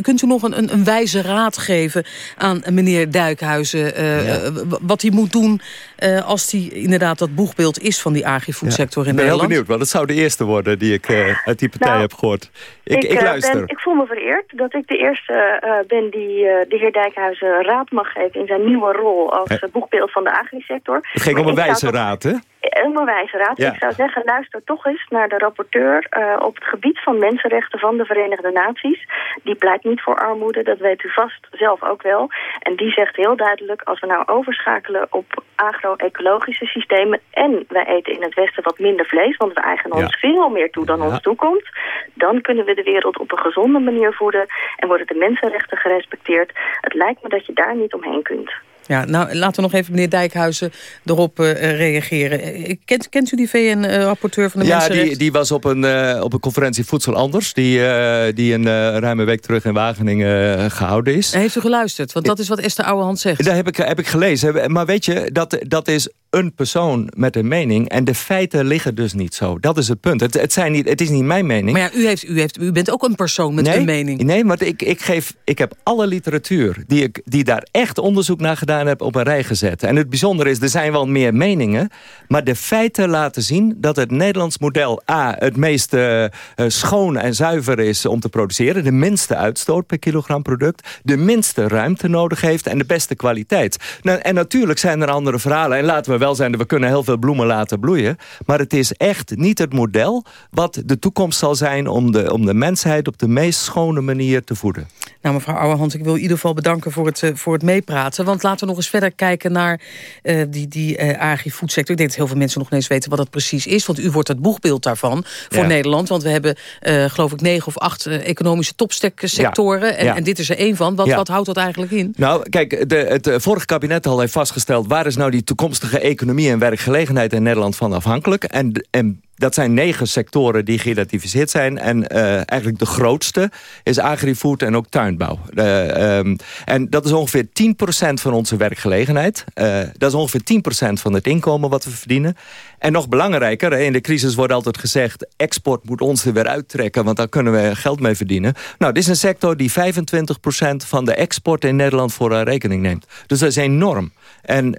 Kunt u nog een, een, wijze raad geven aan meneer Duikhuizen... Uh, ja. wat hij moet doen uh, als hij inderdaad dat boegbeeld is... van die agri-foodsector ja. in Nederland? Ik ben heel benieuwd, want het zou de eerste worden die ik uh, uit die partij nou, heb gehoord. Ik, ik, ik luister. Ben, ik voel me vereerd dat ik de eerste ben die de heer Dijkhuizen raad mag geven... in zijn nieuwe rol als boegbeeld van de agri-sector. Het ging om een wijze raad, hè? Een wijze raad. Ja. Ik zou zeggen, luister toch eens naar de rapporteur uh, op het gebied van mensenrechten van de Verenigde Naties. Die pleit niet voor armoede, dat weet u vast zelf ook wel. En die zegt heel duidelijk, als we nou overschakelen op agro-ecologische systemen... en wij eten in het Westen wat minder vlees, want we eigenen ja. ons veel meer toe dan ja. ons toekomt... dan kunnen we de wereld op een gezonde manier voeden en worden de mensenrechten gerespecteerd. Het lijkt me dat je daar niet omheen kunt. Ja, nou, laten we nog even meneer Dijkhuizen erop uh, reageren. Kent, kent u die VN-rapporteur van de ja, Mensenrechten? Ja, die, die was op een, uh, op een conferentie Voedsel Anders... die, die een ruime week terug in Wageningen gehouden is. Heeft u geluisterd? Want dat is wat Esther Ouwehand zegt. Daar heb ik, heb ik gelezen. Maar weet je, dat, dat is een persoon met een mening. En de feiten liggen dus niet zo. Dat is het punt. Het, het, zijn niet, het is niet mijn mening. Maar ja, u, heeft, u, heeft, u bent ook een persoon met nee, een mening. Nee, maar ik, ik, geef, ik heb alle literatuur die, ik, die daar echt onderzoek naar gedaan heb op een rij gezet. En het bijzondere is, er zijn wel meer meningen. Maar de feiten laten zien dat het Nederlands model A... het meest uh, schoon en zuiver is om te produceren. De minste uitstoot per kilogram product. De minste ruimte nodig heeft en de beste kwaliteit. Nou, en natuurlijk zijn er andere verhalen. En laten we we kunnen heel veel bloemen laten bloeien. Maar het is echt niet het model wat de toekomst zal zijn... om de, om de mensheid op de meest schone manier te voeden. Nou, mevrouw Ouwehand, ik wil in ieder geval bedanken voor het, uh, voor het meepraten. Want laten we nog eens verder kijken naar uh, die, die uh, agri-foodsector. Ik denk dat heel veel mensen nog niet eens weten wat dat precies is. Want u wordt het boegbeeld daarvan voor ja. Nederland. Want we hebben, geloof ik, negen of acht economische topsectoren. Ja. En, ja. en, dit is er één van. Wat, wat houdt dat eigenlijk in? Nou, kijk, de, het vorige kabinet al heeft vastgesteld... waar is nou die toekomstige economie en werkgelegenheid in Nederland van afhankelijk. En, en dat zijn negen sectoren die geïdentificeerd zijn. En uh, eigenlijk de grootste is agrifood en ook tuinbouw. Uh, um, en dat is ongeveer 10% van onze werkgelegenheid. Uh, dat is ongeveer 10% van het inkomen wat we verdienen. En nog belangrijker, in de crisis wordt altijd gezegd... export moet ons er weer uittrekken, want daar kunnen we geld mee verdienen. Nou, dit is een sector die 25% van de export in Nederland voor haar rekening neemt. Dus dat is enorm. En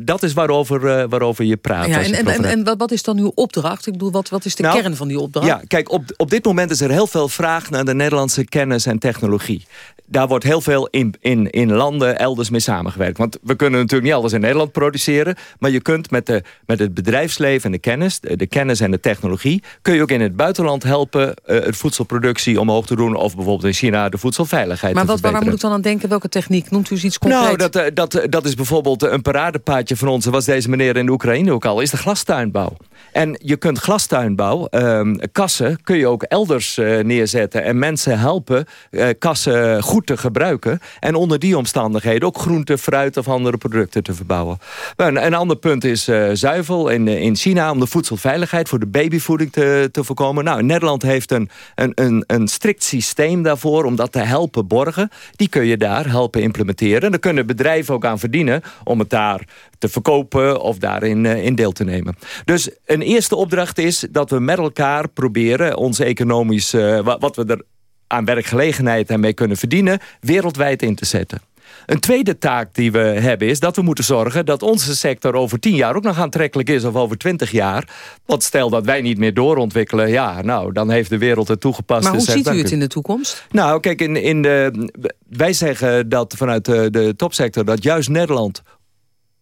dat is waarover, waarover je praat. Ja, en, en, en, en wat is dan uw opdracht? Ik bedoel, wat, wat is de nou, kern van die opdracht? Ja, kijk, op, op dit moment is er heel veel vraag naar de Nederlandse kennis en technologie. Daar wordt heel veel in, in, in landen elders mee samengewerkt. Want we kunnen natuurlijk niet alles in Nederland produceren. Maar je kunt met, de, met het bedrijfsleven en de kennis, de, de kennis en de technologie... kun je ook in het buitenland helpen uh, het voedselproductie omhoog te doen. Of bijvoorbeeld in China de voedselveiligheid maar wat, waar moet ik dan aan denken? Welke techniek? Noemt u eens iets concreets? Nou, dat, uh, dat, dat is bijvoorbeeld een paradepaadje van ons. was deze meneer in de Oekraïne ook al. Is de glastuinbouw. En je kunt glastuinbouw, um, kassen, kun je ook elders uh, neerzetten. En mensen helpen uh, kassen goed te gebruiken. En onder die omstandigheden ook groente, fruit of andere producten te verbouwen. Een, een ander punt is uh, zuivel in, in China om de voedselveiligheid voor de babyvoeding te, te voorkomen. Nou, Nederland heeft een, een, een, een strikt systeem daarvoor om dat te helpen borgen. Die kun je daar helpen implementeren. En daar kunnen bedrijven ook aan verdienen om het daar te verkopen of daarin in deel te nemen. Dus een eerste opdracht is dat we met elkaar proberen ons economisch, uh, wat we er aan werkgelegenheid en mee kunnen verdienen, wereldwijd in te zetten. Een tweede taak die we hebben is dat we moeten zorgen... dat onze sector over tien jaar ook nog aantrekkelijk is... of over twintig jaar. Want stel dat wij niet meer doorontwikkelen... ja, nou, dan heeft de wereld het toegepast. Maar hoe ziet u het in de toekomst? Nou, kijk, in, in de, wij zeggen dat vanuit de, de topsector... dat juist Nederland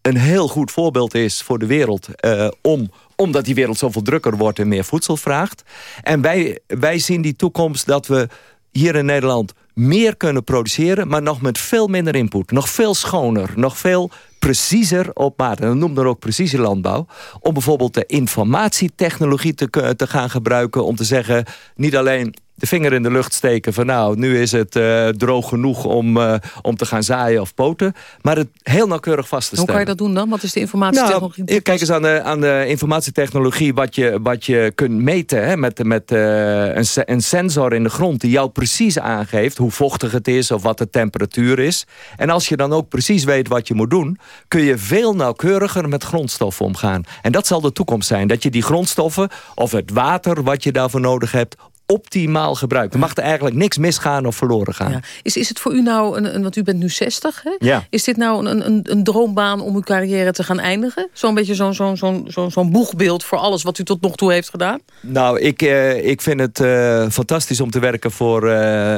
een heel goed voorbeeld is voor de wereld... Uh, om omdat die wereld zoveel drukker wordt en meer voedsel vraagt. En wij, wij zien die toekomst dat we hier in Nederland meer kunnen produceren... maar nog met veel minder input. Nog veel schoner, nog veel preciezer op maat. En dan noemt er ook precieze landbouw. Om bijvoorbeeld de informatietechnologie te, te gaan gebruiken... om te zeggen, niet alleen de vinger in de lucht steken van nou, nu is het uh, droog genoeg om, uh, om te gaan zaaien of poten. Maar het heel nauwkeurig vast te stellen. Hoe kan je dat doen dan? Wat is de informatietechnologie? Nou, kijk eens aan de, aan de informatietechnologie wat je, wat je kunt meten hè, met, met uh, een, een sensor in de grond die jou precies aangeeft hoe vochtig het is of wat de temperatuur is. En als je dan ook precies weet wat je moet doen, kun je veel nauwkeuriger met grondstoffen omgaan. En dat zal de toekomst zijn. Dat je die grondstoffen of het water wat je daarvoor nodig hebt optimaal gebruikt. Er mag er eigenlijk niks misgaan of verloren gaan. Ja. Is, is het voor u nou, een, een, want u bent nu 60, hè? Ja. is dit nou een, een, een droombaan om uw carrière te gaan eindigen? Zo'n beetje zo'n zo'n zo'n zo'n zo'n boegbeeld voor alles wat u tot nog toe heeft gedaan? Nou, ik, uh, ik vind het uh, fantastisch om te werken voor uh,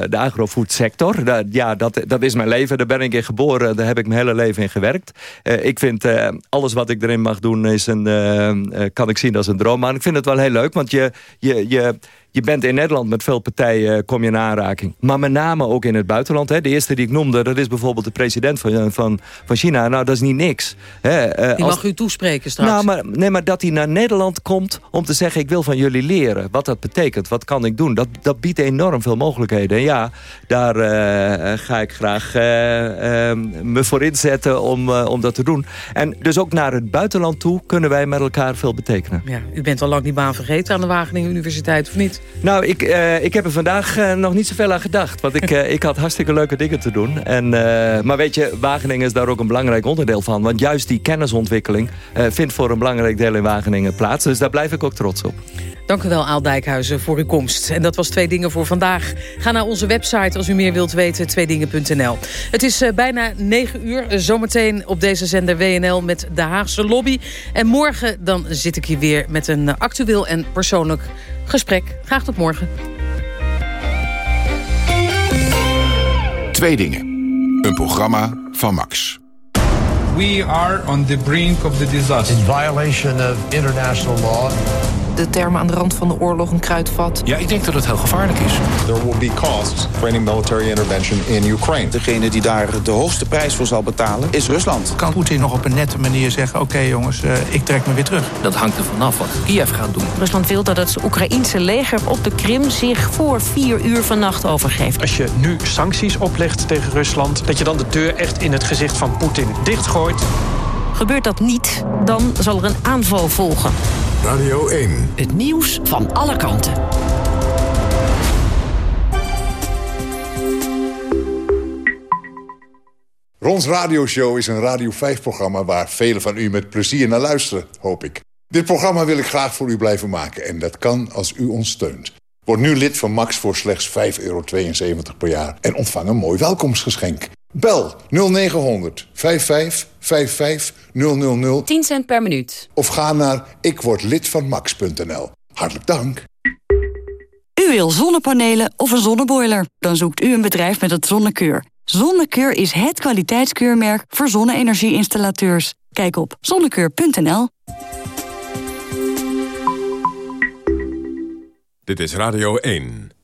de agrofood sector. Da ja, dat, dat is mijn leven. Daar ben ik in geboren. Daar heb ik mijn hele leven in gewerkt. ik vind alles wat ik erin mag doen, is een, kan ik zien als een droombaan. Ik vind het wel heel leuk, want je, je, je je bent in Nederland met veel partijen, kom je in aanraking. Maar met name ook in het buitenland. Hè. De eerste die ik noemde, dat is bijvoorbeeld de president van, van, van China. Nou, dat is niet niks. Hè. Uh, die mag als... u toespreken straks. Nou, maar, nee, maar dat hij naar Nederland komt om te zeggen... ik wil van jullie leren wat dat betekent. Wat kan ik doen? Dat, dat biedt enorm veel mogelijkheden. En ja, daar uh, ga ik graag uh, me voor inzetten om, om dat te doen. En dus ook naar het buitenland toe kunnen wij met elkaar veel betekenen. Ja, u bent al lang die baan vergeten aan de Wageningen Universiteit, of niet? Nou, ik, uh, ik heb er vandaag uh, nog niet zoveel aan gedacht. Want ik, uh, ik had hartstikke leuke dingen te doen. En, maar weet je, Wageningen is daar ook een belangrijk onderdeel van. Want juist die kennisontwikkeling vindt voor een belangrijk deel in Wageningen plaats. Dus daar blijf ik ook trots op. Dank u wel, Aal Dijkhuizen, voor uw komst. En dat was Twee Dingen voor vandaag. Ga naar onze website als u meer wilt weten, tweedingen.nl. Het is bijna 9 uur, zometeen op deze zender WNL met de Haagse Lobby. En morgen dan zit ik hier weer met een actueel en persoonlijk gesprek. Graag tot morgen. Twee Dingen, een programma van Max. We are on the brink of the disaster. In violation of international law de termen aan de rand van de oorlog een kruidvat. Ja, ik denk dat het heel gevaarlijk is. There will be costs for any military intervention in Ukraine. Degene die daar de hoogste prijs voor zal betalen is Rusland. Kan Poetin nog op een nette manier zeggen... oké okay, jongens, uh, ik trek me weer terug? Dat hangt er vanaf wat Kiev gaat doen. Rusland wil dat het Oekraïense leger op de Krim... zich voor vier uur vannacht overgeeft. Als je nu sancties oplegt tegen Rusland... dat je dan de deur echt in het gezicht van Poetin dichtgooit... Gebeurt dat niet, dan zal er een aanval volgen. Radio 1. Het nieuws van alle kanten. Rons Radioshow is een Radio 5-programma... waar velen van u met plezier naar luisteren, hoop ik. Dit programma wil ik graag voor u blijven maken. En dat kan als u ons steunt. Word nu lid van Max voor slechts 5,72 euro per jaar. En ontvang een mooi welkomstgeschenk. Bel 0900 55 000. 10 cent per minuut. Of ga naar ikwordlidvanmax.nl. Hartelijk dank. U wil zonnepanelen of een zonneboiler? Dan zoekt u een bedrijf met het Zonnekeur. Zonnekeur is het kwaliteitskeurmerk voor zonne-energie-installateurs. Kijk op zonnekeur.nl. Dit is Radio 1.